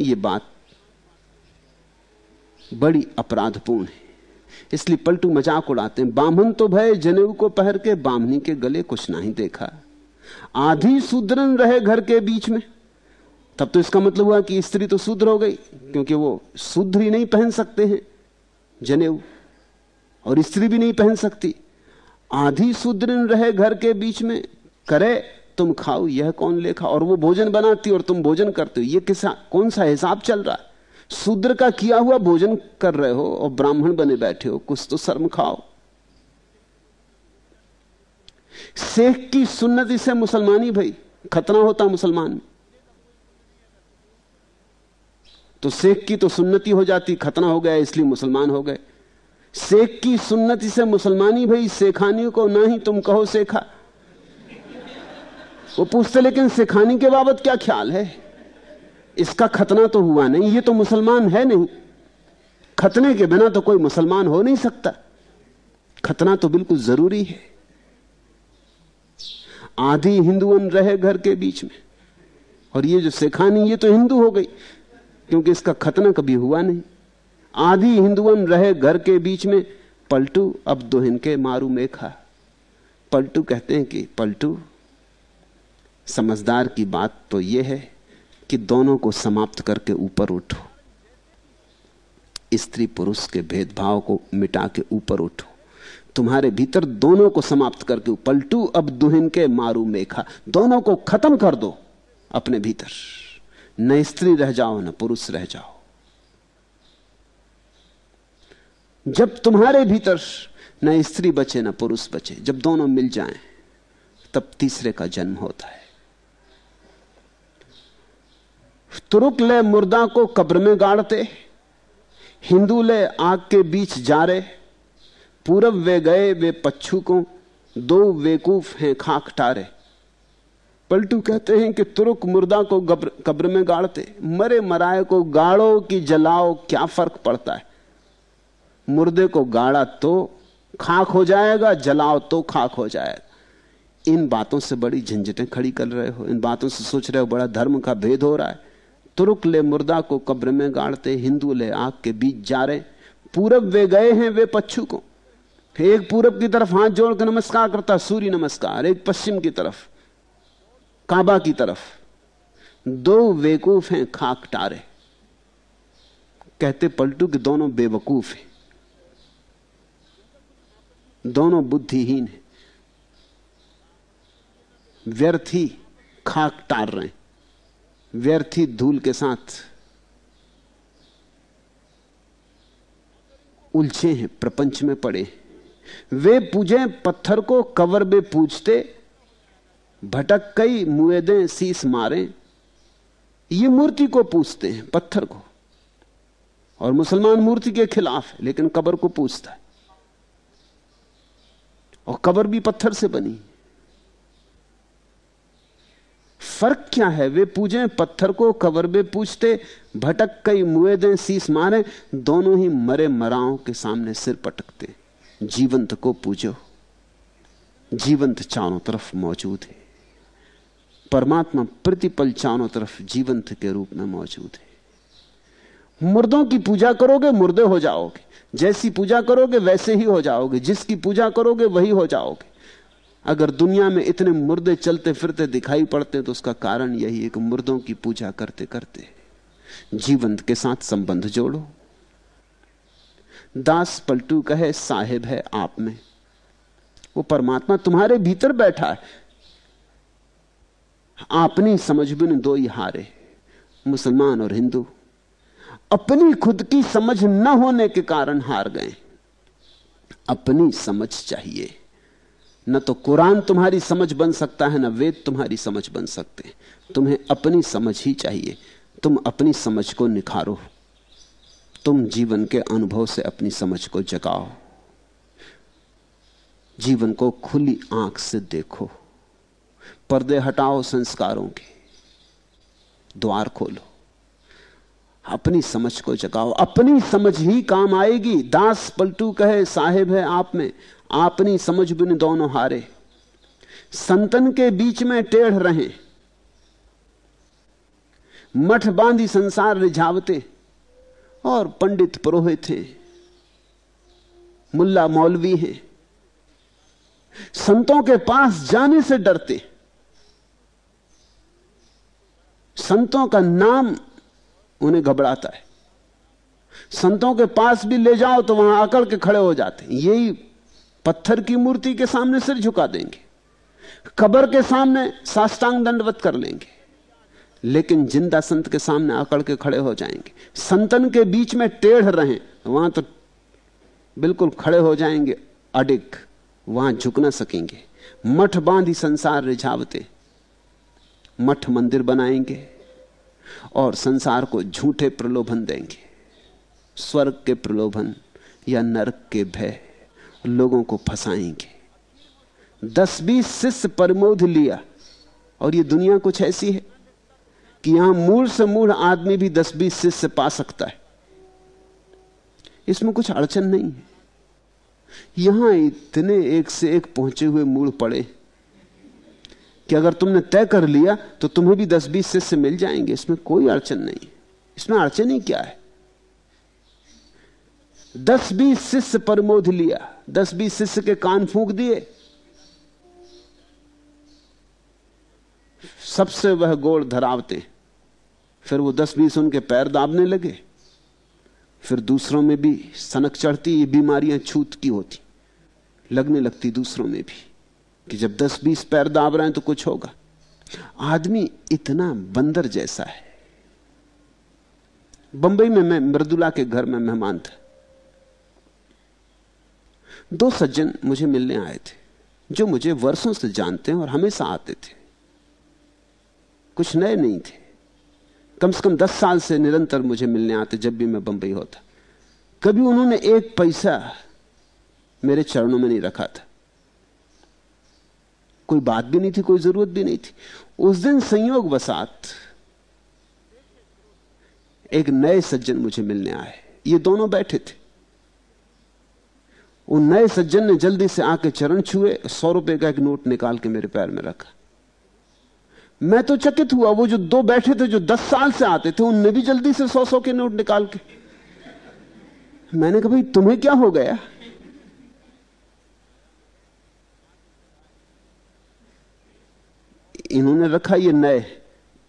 यह बात बड़ी अपराधपूर्ण है। इसलिए पलटू मज़ाक उड़ाते हैं। बामन तो भय, जनेऊ को पहर के, बामनी के गले कुछ नहीं देखा। आधी सुदरन रहे घर के बीच में। तब तो इसका मतलब हुआ कि स्त्री तो शूद्र हो गई, क्योंकि वो शूद्र ही नहीं पहन सकते हैं, जनेऊ। और स्त्री भी नहीं पहन सकती। आधी सुदृढ़ रहे घर के बीच में, करे, तुम खाओ, यह कौन लेखा? और वो भोजन बनाती और तुम भोजन करते हो। ये किसा, कौन सा हिसाब चल रहा है? शूद्र का किया हुआ भोजन कर रहे हो और ब्राह्मण बने बैठे हो, कुछ तो शर्म खाओ। शेख की सुन्नति से मुसलमानी भाई, खतना होता मुसलमान तो शेख की तो सुन्नति हो जाती, खतना हो गया, इसलिए मुसलमान हो गए। शेख की सुन्नति से मुसलमानी भाई शेखानी को ना ही तुम कहो शेखा वो पूछते, लेकिन शेखानी के बाबत क्या ख्याल है? इसका खतना तो हुआ नहीं, ये तो मुसलमान है नहीं। खतने के बिना तो कोई मुसलमान हो नहीं सकता। खतना तो बिल्कुल ज़रूरी है। आधी हिंदुअन रहे घर के बीच में, और ये जो शेखानी ये तो हिंदू हो गई, क्योंकि इसका खतना कभी हुआ नहीं। आधी हिंदुअन रहे घर के बीच में, पलटू अब दोहिन के मारू मेखा। पलटू कहते हैं कि, पलटू, समझदार की बात तो यह है कि दोनों को समाप्त करके ऊपर उठो। स्त्री पुरुष के भेदभाव को मिटा के ऊपर उठो। तुम्हारे भीतर दोनों को समाप्त करके, पलटू अब दुहिन के मारू मेखा। दोनों को खत्म कर दो अपने भीतर। न स्त्री रह जाओ, न पुरुष रह जाओ। जब तुम्हारे भीतर न स्त्री बचे, न पुरुष बचे, जब दोनों मिल जाएँ, तब तीसरे का जन्म होता है। तुरुक ले मुर्दा को कब्र में गाड़ते हिंदू ले आग के बीच जा रहे पूरब वे गए, वे पच्छू को दो वेकूफ हैं खाक टारे। पलटू कहते हैं कि तुरुक मुर्दा को कब्र में गाड़ते, मरे मराए को गाड़ो कि जलाओ, क्या फ़र्क पड़ता है? मुर्दे को गाड़ा तो खाक हो जाएगा, जलाओ तो खाक हो जाएगा। इन बातों से बड़ी झंझटें खड़ी कर रहे हो, इन बातों से सोच रहे हो बड़ा धर्म का भेद हो रहा है। तुरुक ले मुर्दा को कब्र में गाड़ते, हिंदू ले आग के बीच जा रहे। पूरब वे गए हैं, वे पच्छू को। एक पूरब की तरफ़ हाथ जोड़ कर नमस्कार करता, सूर्य नमस्कार, एक पश्चिम की तरफ़, काबा की तरफ़। दो बेवकूफ़ हैं, खाक टारे। कहते पलटू कि दोनों बेवकूफ़ हैं। दोनों बुद्धिहीन हैं। व्यर्थी खाक टार रहे हैं। व्यर्थी धूल के साथ उलझे हैं, प्रपंच में पड़े वे पूजे, पत्थर को कवर में पूछते भटक कई मुएदे शीस मारे। ये मूर्ति को पूछते हैं, पत्थर को। और मुसलमान मूर्ति के खिलाफ है, लेकिन कबर को पूछता है। और कबर भी पत्थर से बनी। फ़र्क क्या है? वे पूजे, पत्थर को कबर में पूछते भटक कई मुएदे शीस मारे, दोनों ही मरे मराओं के सामने सिर पटकते। जीवंत को पूजो। जीवंत चारों तरफ़ मौजूद है। परमात्मा प्रतिपल चारों तरफ़ जीवंत के रूप में मौजूद है। मुर्दों की पूजा करोगे, मुर्दे हो जाओगे। जैसी पूजा करोगे वैसे ही हो जाओगे, जिसकी पूजा करोगे वही हो जाओगे। अगर दुनिया में इतने मुर्दे चलते फिरते दिखाई पड़ते तो उसका कारण यही है कि मुर्दों की पूजा करते करते जीवंत के साथ संबंध जोड़ो। दास पलटू कहे, साहेब है आप में। वो परमात्मा तुम्हारे भीतर बैठा है। आपनी समझ बिन दो ही हारे, मुसलमान और हिंदू। अपनी खुद की समझ न होने के कारण हार गए। अपनी समझ चाहिए। न तो कुरान तुम्हारी समझ बन सकता है, न वेद तुम्हारी समझ बन सकते हैं। तुम्हें अपनी समझ ही चाहिए। तुम अपनी समझ को निखारो। तुम जीवन के अनुभव से अपनी समझ को जगाओ। जीवन को खुली आँख से देखो। पर्दे हटाओ संस्कारों के। द्वार खोलो। अपनी समझ को जगाओ। अपनी समझ ही काम आएगी। दास पलटू कहे, साहेब है आप में। आपनी समझ बिन दोनों हारे। संतन के बीच में टेढ़ रहे। मठ बांधी संसार रिझावते और पंडित पुरोहित हैं। मुल्ला मौलवी हैं। संतों के पास जाने से डरते। संतों का नाम उन्हें घबराता है। संतों के पास भी ले जाओ तो वहाँ अकड़ के खड़े हो जाते हैं। यही पत्थर की मूर्ति के सामने सिर झुका देंगे। कबर के सामने साष्टांग दंडवत कर लेंगे। लेकिन ज़िंदा संत के सामने अकड़ के खड़े हो जाएँगे। संतन के बीच में टेढ़ रहे, वहाँ तो बिल्कुल खड़े हो जाएँगे, अडिग, वहाँ झुक ना सकेंगे। मठ बांधी संसार रिझावते, मठ मंदिर बनाएँगे। और संसार को झूठे प्रलोभन देंगे। स्वर्ग के प्रलोभन या नरक के भय लोगों को फंसाएँगे। दस बीस शिष्य परमोध लिया और ये दुनिया कुछ ऐसी है कि यहाँ मूल से मूल आदमी भी दस बीस शिष्य पा सकता है। इसमें कुछ अड़चन नहीं है। यहाँ इतने एक से एक पहुँचे हुए मूल पड़े कि अगर तुमने तय कर लिया तो तुम्हें भी दस बीस शिष्य मिल जाएँगे। इसमें कोई अड़चन नहीं। इसमें अड़चन ही क्या है? दस बीस शिष्य पर परमोध लिया। दस बीस शिष्य के कान फूंक दिए। सबसे वह गोड़ धरावते। फिर वो दस बीस उनके पैर दाबने लगे। फिर दूसरों में भी सनक चढ़ती, ये बीमारियाँ छूत की होती। लगने लगती दूसरों में भी। कि जब दस बीस पैर दाब रहे हैं तो कुछ होगा। आदमी इतना बंदर जैसा है। बंबई में मैं, मृदुला के घर में मेहमान था। दो सज्जन मुझे मिलने आए थे, जो मुझे वर्षों से जानते हैं और हमेशा आते थे। कुछ नए नहीं थे। कम से कम दस साल से निरंतर मुझे मिलने आते जब भी मैं बंबई होता। कभी उन्होंने एक पैसा मेरे चरणों में नहीं रखा था। कोई बात भी नहीं थी, कोई ज़रूरत भी नहीं थी। उस दिन संयोग बसात एक नए सज्जन मुझे मिलने आए। ये दोनों बैठे थे। उन नए सज्जन ने जल्दी से आके चरण छुए, सौ रुपए का एक नोट निकाल के मेरे पैर में रखा। मैं तो चकित हुआ, वो जो दो बैठे थे, जो दस साल से आते थे, उनने भी जल्दी से सौ सौ के नोट निकाल के। मैंने कहा, भाई, तुम्हें क्या हो गया? इन्होंने रखा ये नए।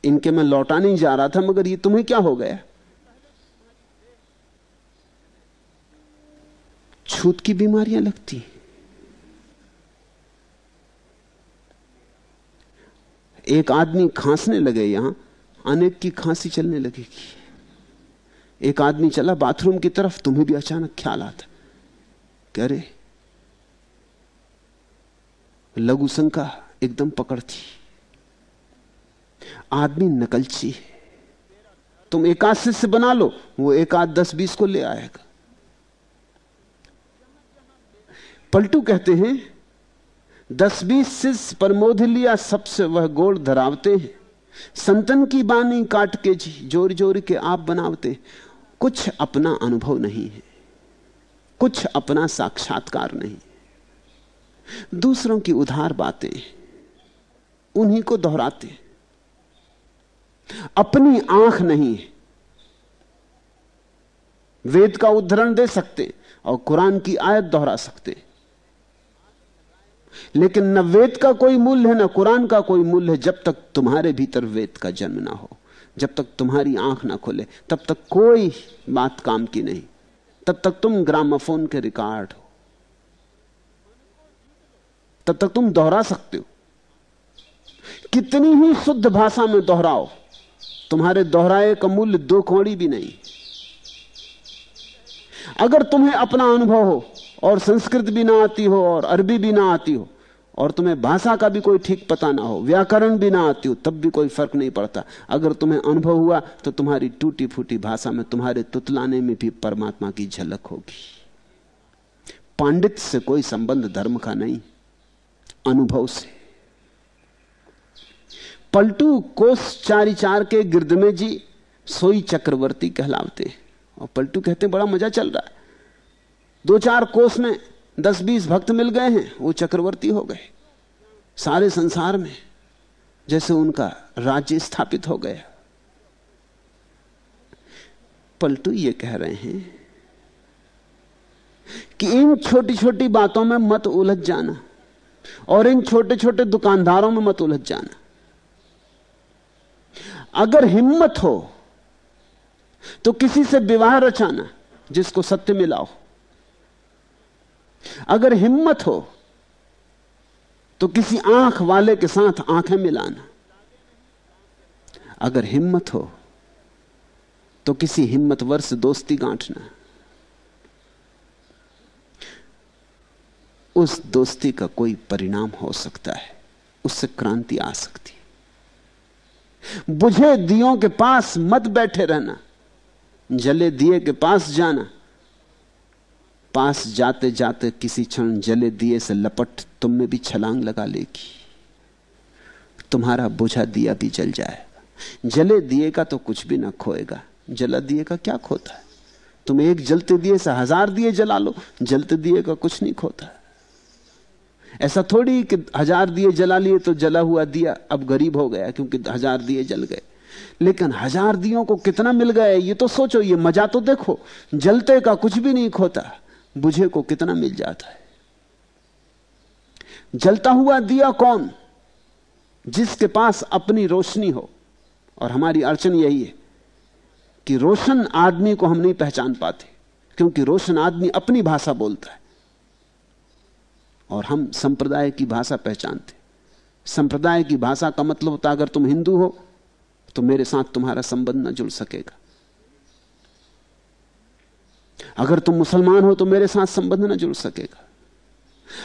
इनके मैं लौटा नहीं जा रहा था, मगर ये तुम्हें क्या हो गया? छूत की बीमारियाँ लगती। एक आदमी खांसने लगे यहाँ, अनेक की खांसी चलने लगेगी। एक आदमी चला बाथरूम की तरफ़, तुम्हें भी अचानक ख्याल आता। कह रहे लघु शंका एकदम पकड़ती। आदमी नकलची है। तुम एक आध शिष्य बना लो, वो एक आध दस बीस को ले आएगा। पलटू कहते हैं, दस बीस शिष्य प्रमोद लिया सबसे वह गोड़ धरावते हैं। संतन की बानी काट के जी ज़ोर ज़ोर के आप बनावते कुछ अपना अनुभव नहीं है। कुछ अपना साक्षात्कार नहीं दूसरों की उधार बातें, उन्हीं को दोहराते अपनी आँख नहीं है। वेद का उद्धरण दे सकते और कुरान की आयत दोहरा सकते। लेकिन न वेद का कोई मूल्य है, न कुरान का कोई मूल्य है, जब तक तुम्हारे भीतर वेद का जन्म ना हो, जब तक तुम्हारी आँख ना खुले, तब तक कोई बात काम की नहीं, तब तक तुम ग्रामाफोन के रिकॉर्ड हो। तब तक तुम दोहरा सकते हो। कितनी ही शुद्ध भाषा में दोहराओ तुम्हारे दोहराए का मूल्य दो कौड़ी भी नहीं। अगर तुम्हें अपना अनुभव हो, और संस्कृत भी ना आती हो, और अरबी भी ना आती हो, और तुम्हें भाषा का भी कोई ठीक पता ना हो, व्याकरण भी ना आती हो, तब भी कोई फ़र्क नहीं पड़ता। अगर तुम्हें अनुभव हुआ तो तुम्हारी टूटी फूटी भाषा में, तुम्हारे तुतलाने में भी परमात्मा की झलक होगी। पांडित से कोई संबंध धर्म का नहीं, अनुभव से। पलटू कोस चारी चार के गिरद में जी, सोई चक्रवर्ती कहलावते और पलटू कहते बड़ा मज़ा चल रहा है। दो चार कोस में दस बीस भक्त मिल गए हैं, वो चक्रवर्ती हो गए। सारे संसार में जैसे उनका राज्य स्थापित हो गया। पलटू ये कह रहे हैं कि इन छोटी छोटी बातों में मत उलझ जाना और इन छोटे छोटे दुकानदारों में मत उलझ जाना। अगर हिम्मत हो तो किसी से विवाह रचाना, जिसको सत्य मिलाओ अगर हिम्मत हो तो किसी आँख वाले के साथ आँखें मिलाना। अगर हिम्मत हो तो किसी हिम्मतवर से दोस्ती गांठना। उस दोस्ती का कोई परिणाम हो सकता है, उससे क्रांति आ सकती है। बुझे दियों के पास मत बैठे रहना, जले दिए के पास जाना। पास जाते जाते किसी क्षण जले दिए से लपट तुम में भी छलांग लगा लेगी। तुम्हारा बुझा दिया भी जल जाएगा। जले दिए का तो कुछ भी ना खोएगा। जला दिए का क्या खोता है? तुम एक जलते दिए से हज़ार दिए जला लो, जलते दिए का कुछ नहीं खोता। ऐसा थोड़ी कि हज़ार दिए जला लिए तो जला हुआ दिया, अब गरीब हो गया क्योंकि हज़ार दिए जल गए। लेकिन हज़ार दियों को कितना मिल गया ये तो सोचो, ये मज़ा तो देखो, जलते का कुछ भी नहीं खोता, बुझे को कितना मिल जाता है। जलता हुआ दिया कौन? जिसके पास अपनी रोशनी हो। और हमारी अड़चन यही है कि रोशन आदमी को हम नहीं पहचान पाते, क्योंकि रोशन आदमी अपनी भाषा बोलता है। और हम संप्रदाय की भाषा पहचानते। संप्रदाय की भाषा का मतलब होता अगर तुम हिंदू हो तो मेरे साथ तुम्हारा संबंध न जुड़ सकेगा। अगर तुम मुसलमान हो तो मेरे साथ संबंध न जुड़ सकेगा।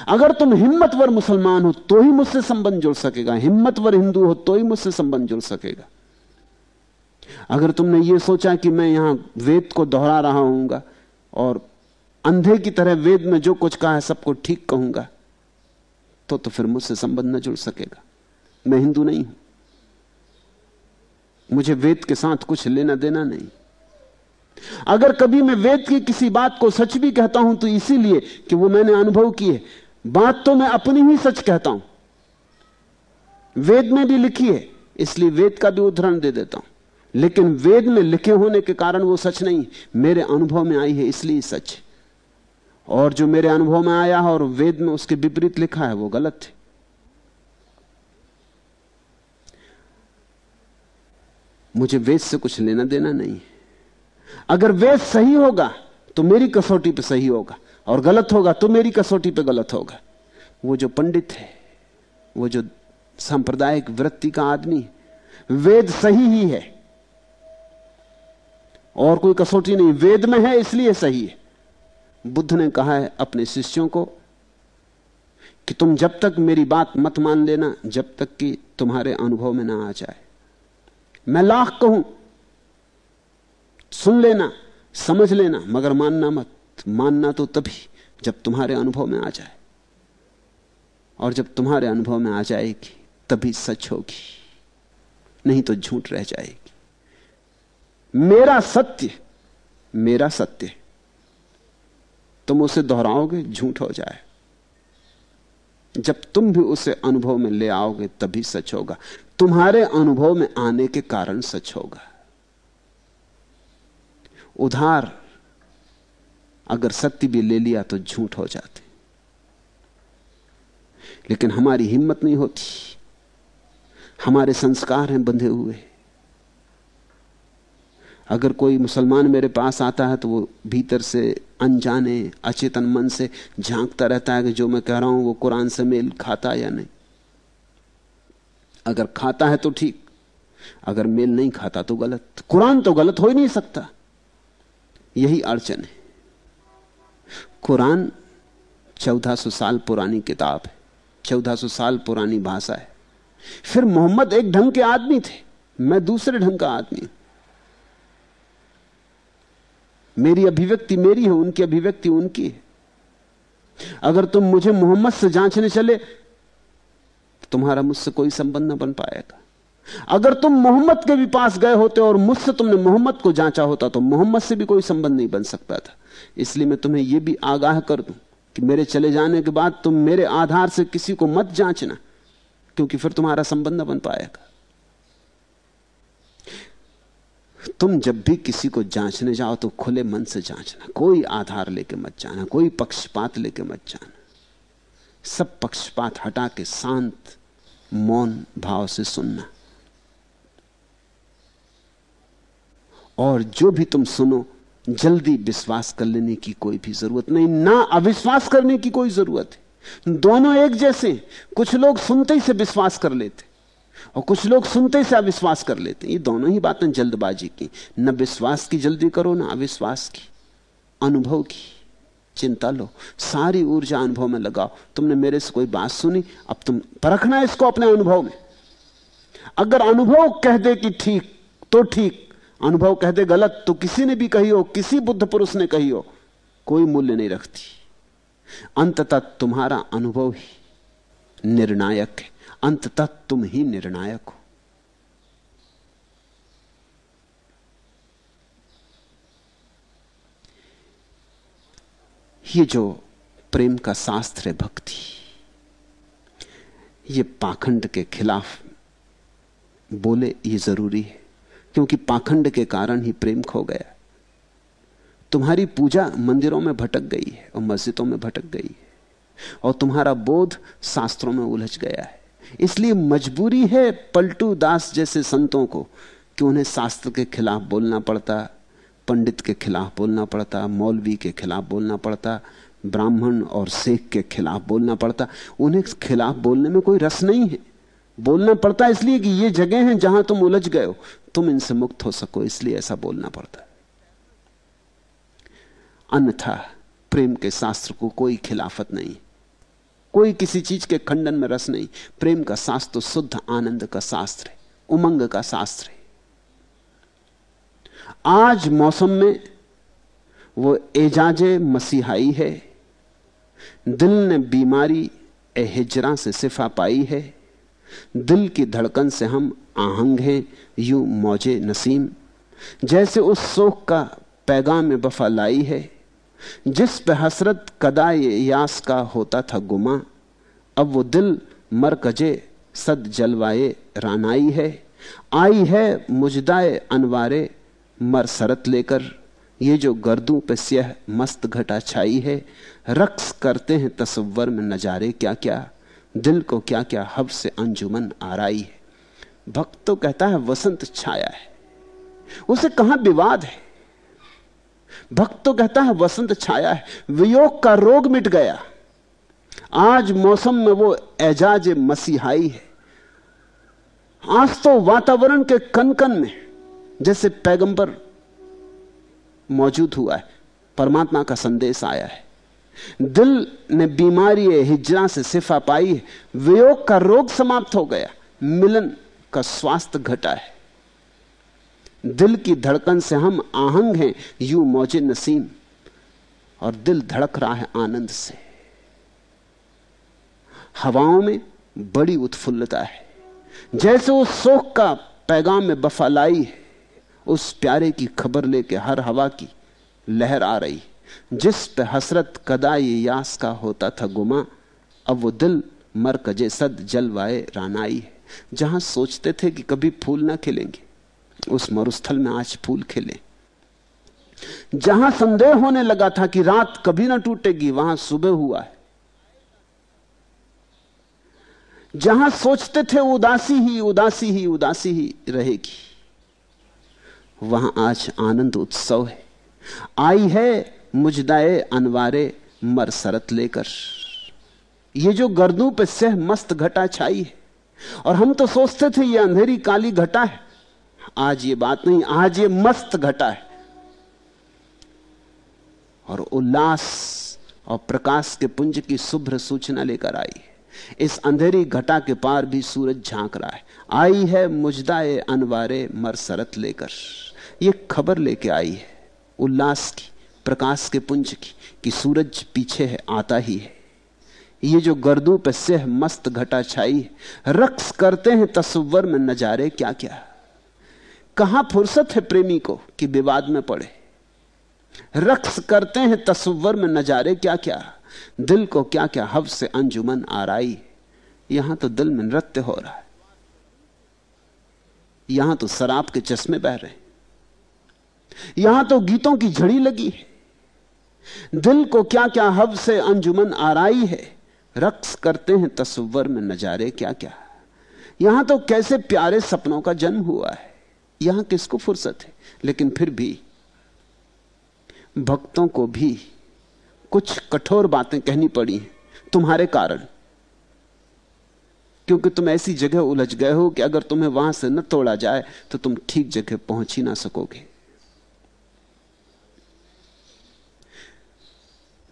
अगर तुम हिम्मतवर मुसलमान हो तो ही मुझसे संबंध जुड़ सकेगा। हिम्मतवर हिंदू हो तो ही मुझसे संबंध जुड़ सकेगा। अगर तुमने ये सोचा कि मैं यहाँ वेद को दोहरा रहा हूँगा और अंधे की तरह वेद में जो कुछ कहा है सबको ठीक कहूँगा तो तो फिर मुझसे संबंध न जुड़ सकेगा। मैं हिंदू नहीं हूँ। मुझे वेद के साथ कुछ लेना देना नहीं। अगर कभी मैं वेद की किसी बात को सच भी कहता हूँ तो इसीलिए कि वो मैंने अनुभव की है। बात तो मैं अपनी ही सच कहता हूँ। वेद में भी लिखी है, इसलिए वेद का भी उदाहरण दे देता हूँ। लेकिन वेद में लिखे होने के कारण वो सच नहीं, मेरे अनुभव में आई है, इसलिए सच है। और जो मेरे अनुभव में आया और वेद में उसके विपरीत लिखा है, वो गलत है। मुझे वेद से कुछ लेना देना नहीं है। अगर वेद सही होगा तो मेरी कसौटी पे सही होगा, और गलत होगा तो मेरी कसौटी पे गलत होगा। वो जो पंडित है, वो जो सांप्रदायिक वृत्ति का आदमी वेद सही ही है। और कोई कसौटी नहीं, वेद में है, इसलिए सही है। बुद्ध ने कहा है अपने शिष्यों को कि तुम जब तक मेरी बात मत मान लेना, जब तक कि तुम्हारे अनुभव में ना आ जाए। मैं लाख कहूँ, सुन लेना, समझ लेना, मगर मानना मत। मानना तो तभी जब तुम्हारे अनुभव में आ जाए। और जब तुम्हारे अनुभव में आ जाएगी, तभी सच होगी, नहीं तो झूठ रह जाएगी। मेरा सत्य मेरा सत्य। तुम उसे दोहराओगे, झूठ हो जाए। जब तुम भी उसे अनुभव में ले आओगे, तभी सच होगा। तुम्हारे अनुभव में आने के कारण सच होगा। उधार, अगर सत्य भी ले लिया तो झूठ हो जाते। लेकिन हमारी हिम्मत नहीं होती। हमारे संस्कार हैं बंधे हुए। अगर कोई मुसलमान मेरे पास आता है तो वो भीतर से अनजाने, अचेतन मन से झांकता रहता है कि जो मैं कह रहा हूँ वो कुरान से मेल खाता या नहीं। अगर खाता है तो ठीक, अगर मेल नहीं खाता तो गलत। कुरान तो गलत हो ही नहीं सकता। यही अड़चन है। कुरान चौदह सौ साल पुरानी किताब है, चौदह सौ साल पुरानी भाषा है। फिर मोहम्मद एक ढंग के आदमी थे, मैं दूसरे ढंग का आदमी मेरी अभिव्यक्ति मेरी है, उनकी अभिव्यक्ति उनकी है। अगर तुम मुझे मोहम्मद से जांचने चले तो तुम्हारा मुझसे कोई संबंध न बन पाएगा। अगर तुम मोहम्मद के भी पास गए होते और मुझसे तुमने मोहम्मद को जांचा होता तो मोहम्मद से भी कोई संबंध नहीं बन सकता था। इसलिए मैं तुम्हें यह भी आगाह कर दूँ कि मेरे चले जाने के बाद तुम मेरे आधार से किसी को मत जांचना, क्योंकि फिर तुम्हारा संबंध न बन पाएगा। तुम जब भी किसी को जांचने जाओ तो खुले मन से जांचना। कोई आधार लेके मत जाना, कोई पक्षपात लेके मत जाना। सब पक्षपात हटा के शांत, मौन भाव से सुनना। और जो भी तुम सुनो, जल्दी विश्वास कर लेने की कोई भी ज़रूरत नहीं, ना अविश्वास करने की कोई ज़रूरत है। दोनों एक जैसे कुछ लोग सुनते ही से विश्वास कर लेते और कुछ लोग सुनते से अविश्वास कर लेते हैं। ये दोनों ही बातें जल्दबाजी की। न विश्वास की जल्दी करो, ना अविश्वास की। अनुभव की। चिंता लो। सारी ऊर्जा अनुभव में लगाओ। तुमने मेरे से कोई बात सुनी? अब तुम परखना इसको अपने अनुभव में। अगर अनुभव कह दे कि ठीक तो ठीक। अनुभव कह दे गलत तो किसी ने भी कही हो, किसी बुद्ध पुरुष ने कही हो, कोई मूल्य नहीं रखती। अंततः तुम्हारा अनुभव ही निर्णायक है। अंततः तुम ही निर्णायक हो। ये जो प्रेम का शास्त्र है भक्ति, ये पाखंड के खिलाफ बोले ये ज़रूरी है, क्योंकि पाखंड के कारण ही प्रेम खो गया। तुम्हारी पूजा मंदिरों में भटक गई है और मस्जिदों में भटक गई है और तुम्हारा बोध शास्त्रों में उलझ गया है। इसलिए मजबूरी है पलटू दास जैसे संतों को कि उन्हें शास्त्र के खिलाफ बोलना पड़ता, पंडित के खिलाफ बोलना पड़ता, मौलवी के खिलाफ बोलना पड़ता, ब्राह्मण और शेख के खिलाफ बोलना पड़ता। उन्हें खिलाफ बोलने में कोई रस नहीं है। बोलना पड़ता इसलिए कि ये जगह हैं जहाँ तुम उलझ गए हो, तुम इनसे मुक्त हो सको, इसलिए ऐसा बोलना पड़ता। अन्यथा प्रेम के शास्त्र को कोई खिलाफत नहीं। कोई किसी चीज़ के खंडन में रस नहीं। प्रेम का शास्त्र तो शुद्ध, आनंद का शास्त्र है, उमंग का शास्त्र है। आज मौसम में वो एजाजे मसीहाई है, दिल ने बीमारी ए हिजरा से सिफा पाई है, दिल की धड़कन से हम आहंग हैं, यू मौजे नसीम। जैसे उस शोक का पैगाम बफा लाई है जिस पे हसरत कदा ये यास का होता था गुमा, अब वो दिल मरकजे सद जलवाए रानाई है। आई है मुजदाए अनवारे, मर सरत लेकर। ये जो गर्दों पे स्यह मस्त घटा छाई है, रक्स करते हैं तस्वर में नजारे क्या क्या दिल को क्या क्या हब से अंजुमन आराई है। भक्त तो कहता है, वसंत छाया है। उसे कहाँ विवाद है? भक्त तो कहता है, वसंत छाया है, वियोग का रोग मिट गया। आज मौसम में वो एजाज मसीहाई है। आज तो वातावरण के कन कन में, जैसे पैगंबर मौजूद हुआ है, परमात्मा का संदेश आया है। दिल ने बीमारी हिजरा से सिफा पाई है, वियोग का रोग समाप्त हो गया, मिलन का स्वास्थ्य घटा है। दिल की धड़कन से हम आहंग हैं, यू मौजे नसीम। और दिल धड़क रहा है आनंद से। हवाओं में बड़ी उत्फुल्लता है। जैसे उस शोक का पैगाम में बफालाई है, उस प्यारे की खबर लेके हर हवा की लहर आ रही जिस पे हसरत कदा ये यास का होता था गुमा, अब वो दिल मर कजे सद जलवाए रानाई है। जहाँ सोचते थे कि कभी फूल ना खिलेंगे उस मरुस्थल में आज फूल खिले। जहाँ संदेह होने लगा था कि रात कभी ना टूटेगी, वहाँ सुबह हुआ है। जहाँ सोचते थे उदासी ही उदासी ही उदासी ही रहेगी, वहाँ आज आनंद उत्सव है। आई है मुजदाए अनवारे मर सरत लेकर। ये जो गर्दों पे सह मस्त घटा छाई है, और हम तो सोचते थे ये अंधेरी काली घटा है। आज ये बात नहीं, आज ये मस्त घटा है। और उल्लास और प्रकाश के पुंज की शुभ्र सूचना लेकर आई है। इस अंधेरी घटा के पार भी सूरज झाँक रहा है। आई है मुजदाए अनवारे मर सरत लेकर। ये खबर लेके आई है, उल्लास की, प्रकाश के पुंज की, कि सूरज पीछे है, आता ही है। ये जो गर्दों पे सेह मस्त घटा छाई रक्स करते हैं तस्वर में नजारे क्या क्या कहाँ फुर्सत है प्रेमी को कि विवाद में पड़े? रक्स करते हैं तस्वर में नजारे क्या क्या दिल को क्या क्या हव से अंजुमन आराई। यहाँ तो दिल में नृत्य हो रहा है। यहाँ तो शराब के चश्मे बह रहे यहाँ तो गीतों की झड़ी लगी है। दिल को क्या क्या हव से अंजुमन आराई है। रक्स करते हैं तस्वर में नजारे क्या क्या यहाँ तो कैसे प्यारे सपनों का जन्म हुआ है? यहाँ किसको फुर्सत है? लेकिन फिर भी भक्तों को भी कुछ कठोर बातें कहनी पड़ी हैं, तुम्हारे कारण। क्योंकि तुम ऐसी जगह उलझ गए हो कि अगर तुम्हें वहाँ से न तोड़ा जाए तो तुम ठीक जगह पहुँच ही ना सकोगे।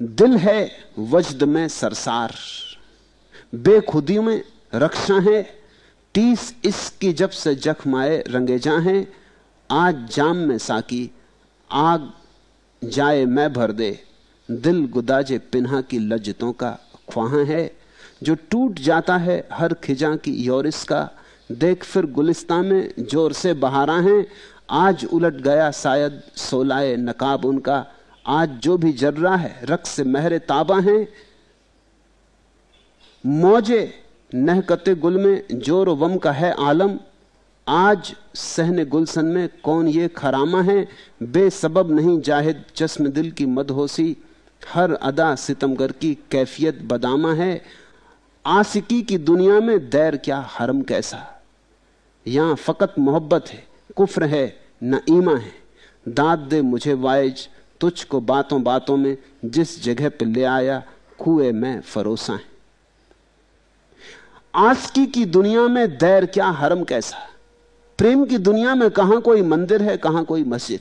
दिल है वजद में सरसार, बेखुदी में रक्षा है टीस इसकी जब से जख्माए रंगे जा हैं, आज जाम में साकी, आग जाए मैं भर दे। दिल गुदाजे पिन्हा की लज्जतों का ख्वाह है। जो टूट जाता है हर खिजा की योरिस का देख फिर गुलिस्ता में ज़ोर से बहारा है। आज उलट गया शायद सोलाए नकाब उनका। आज जो भी जर्रा है, रक्स महरे ताबा है। मौजे नहकते गुल में, ज़ोर वम का है आलम। आज सहने गुलशन में कौन ये खरामा है? बेसबब नहीं जाहिद चश्म दिल की मदहोसी हर अदा सितमगर की कैफियत बदामा है। आसिकी की दुनिया में दैर क्या हरम कैसा? यहाँ फकत मोहब्बत है, कुफ्र है, न ईमा है। दाद दे मुझे वाइज तुझ को बातों बातों में जिस जगह पर ले आया कुएँ में फरोसा है। आसकी की दुनिया में दैर क्या, हरम कैसा? प्रेम की दुनिया में कहाँ कोई मंदिर है, कहाँ कोई मस्जिद?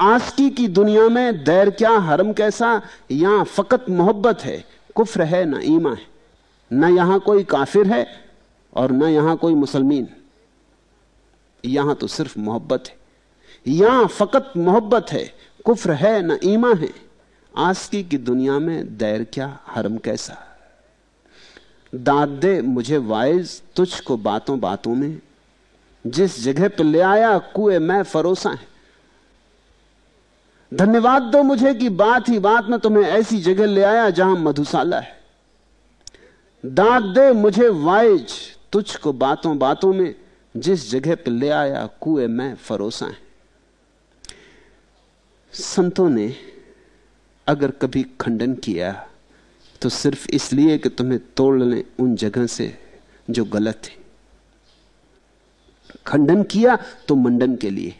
आसकी की दुनिया में दैर क्या, हरम कैसा? यहाँ फकत मोहब्बत है, कुफ्र है, ना ईमा है। न यहाँ कोई काफिर है और न यहाँ कोई मुसलमान। यहाँ तो सिर्फ़ मोहब्बत है। यहाँ फकत मोहब्बत है, कुफ्र है, ना ईमा है। आसकी की दुनिया में दैर क्या, हरम कैसा? दाद दे, मुझे वाइज तुझको बातों बातों में। जिस जगह पर ले आया, कुए मैं फरोसा है। धन्यवाद दो मुझे कि बात ही बात में तुम्हें ऐसी जगह ले आया जहाँ मधुशाला है। दाद दे मुझे वाइज तुझको बातों बातों में, जिस जगह पर ले आया, कुएँ में फरोसा है। संतों ने अगर कभी खंडन किया तो सिर्फ़ इसलिए कि तुम्हें तोड़ लें उन जगह से जो गलत है। खंडन किया तो मंडन के लिए।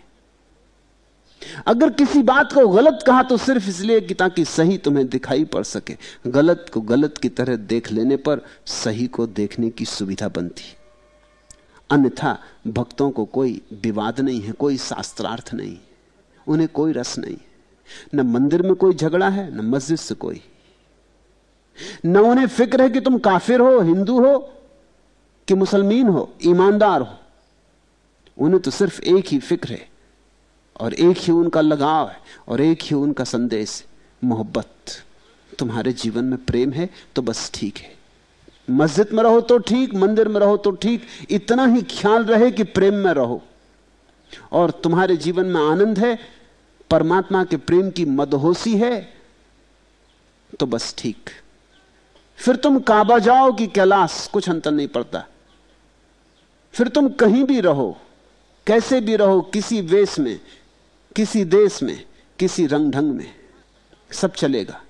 अगर किसी बात को गलत कहा तो सिर्फ़ इसलिए कि ताकि सही तुम्हें दिखाई पड़ सके। गलत को गलत की तरह देख लेने पर सही को देखने की सुविधा बनती। अन्यथा भक्तों को कोई विवाद नहीं है, कोई शास्त्रार्थ नहीं, उन्हें कोई रस नहीं। न मंदिर में कोई झगड़ा है, न मस्जिद से कोई। न उन्हें फ़िक्र है कि तुम काफिर हो, हिंदू हो, कि मुसलमान हो, ईमानदार हो। उन्हें तो सिर्फ़ एक ही फ़िक्र है और एक ही उनका लगाव है और एक ही उनका संदेश मोहब्बत। तुम्हारे जीवन में प्रेम है तो बस ठीक है। मस्जिद में रहो तो ठीक, मंदिर में रहो तो ठीक, इतना ही ख्याल रहे कि प्रेम में रहो। और तुम्हारे जीवन में आनंद है, परमात्मा के प्रेम की मदहोशी है तो बस ठीक। फिर तुम काबा जाओ कि कैलाश कुछ अंतर नहीं पड़ता। फिर तुम कहीं भी रहो, कैसे भी रहो, किसी वेश में, किसी देश में, किसी रंग ढंग में, सब चलेगा।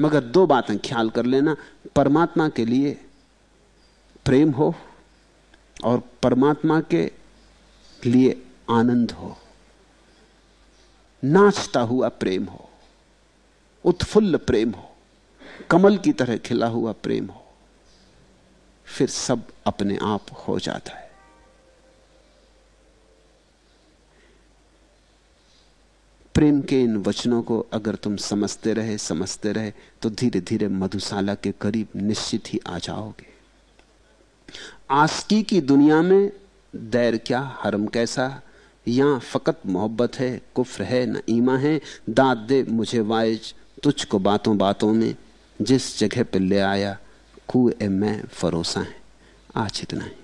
मगर दो बातें ख्याल कर लेना, परमात्मा के लिए प्रेम हो और परमात्मा के लिए आनंद हो। नाचता हुआ प्रेम हो, उत्फुल्ल प्रेम हो। कमल की तरह खिला हुआ प्रेम हो, फिर सब अपने आप हो जाता है। प्रेम के इन वचनों को अगर तुम समझते रहे समझते रहे तो धीरे धीरे मधुशाला के करीब निश्चित ही आ जाओगे। आस्की की दुनिया में दैर क्या, हरम कैसा? यहाँ फकत मोहब्बत है, कुफ्र है न ईमा है। दाद दे मुझे वाइज, तुझको बातों बातों में। जिस जगह पर ले आया कुए मैं फरोसा है। आज इतना ही।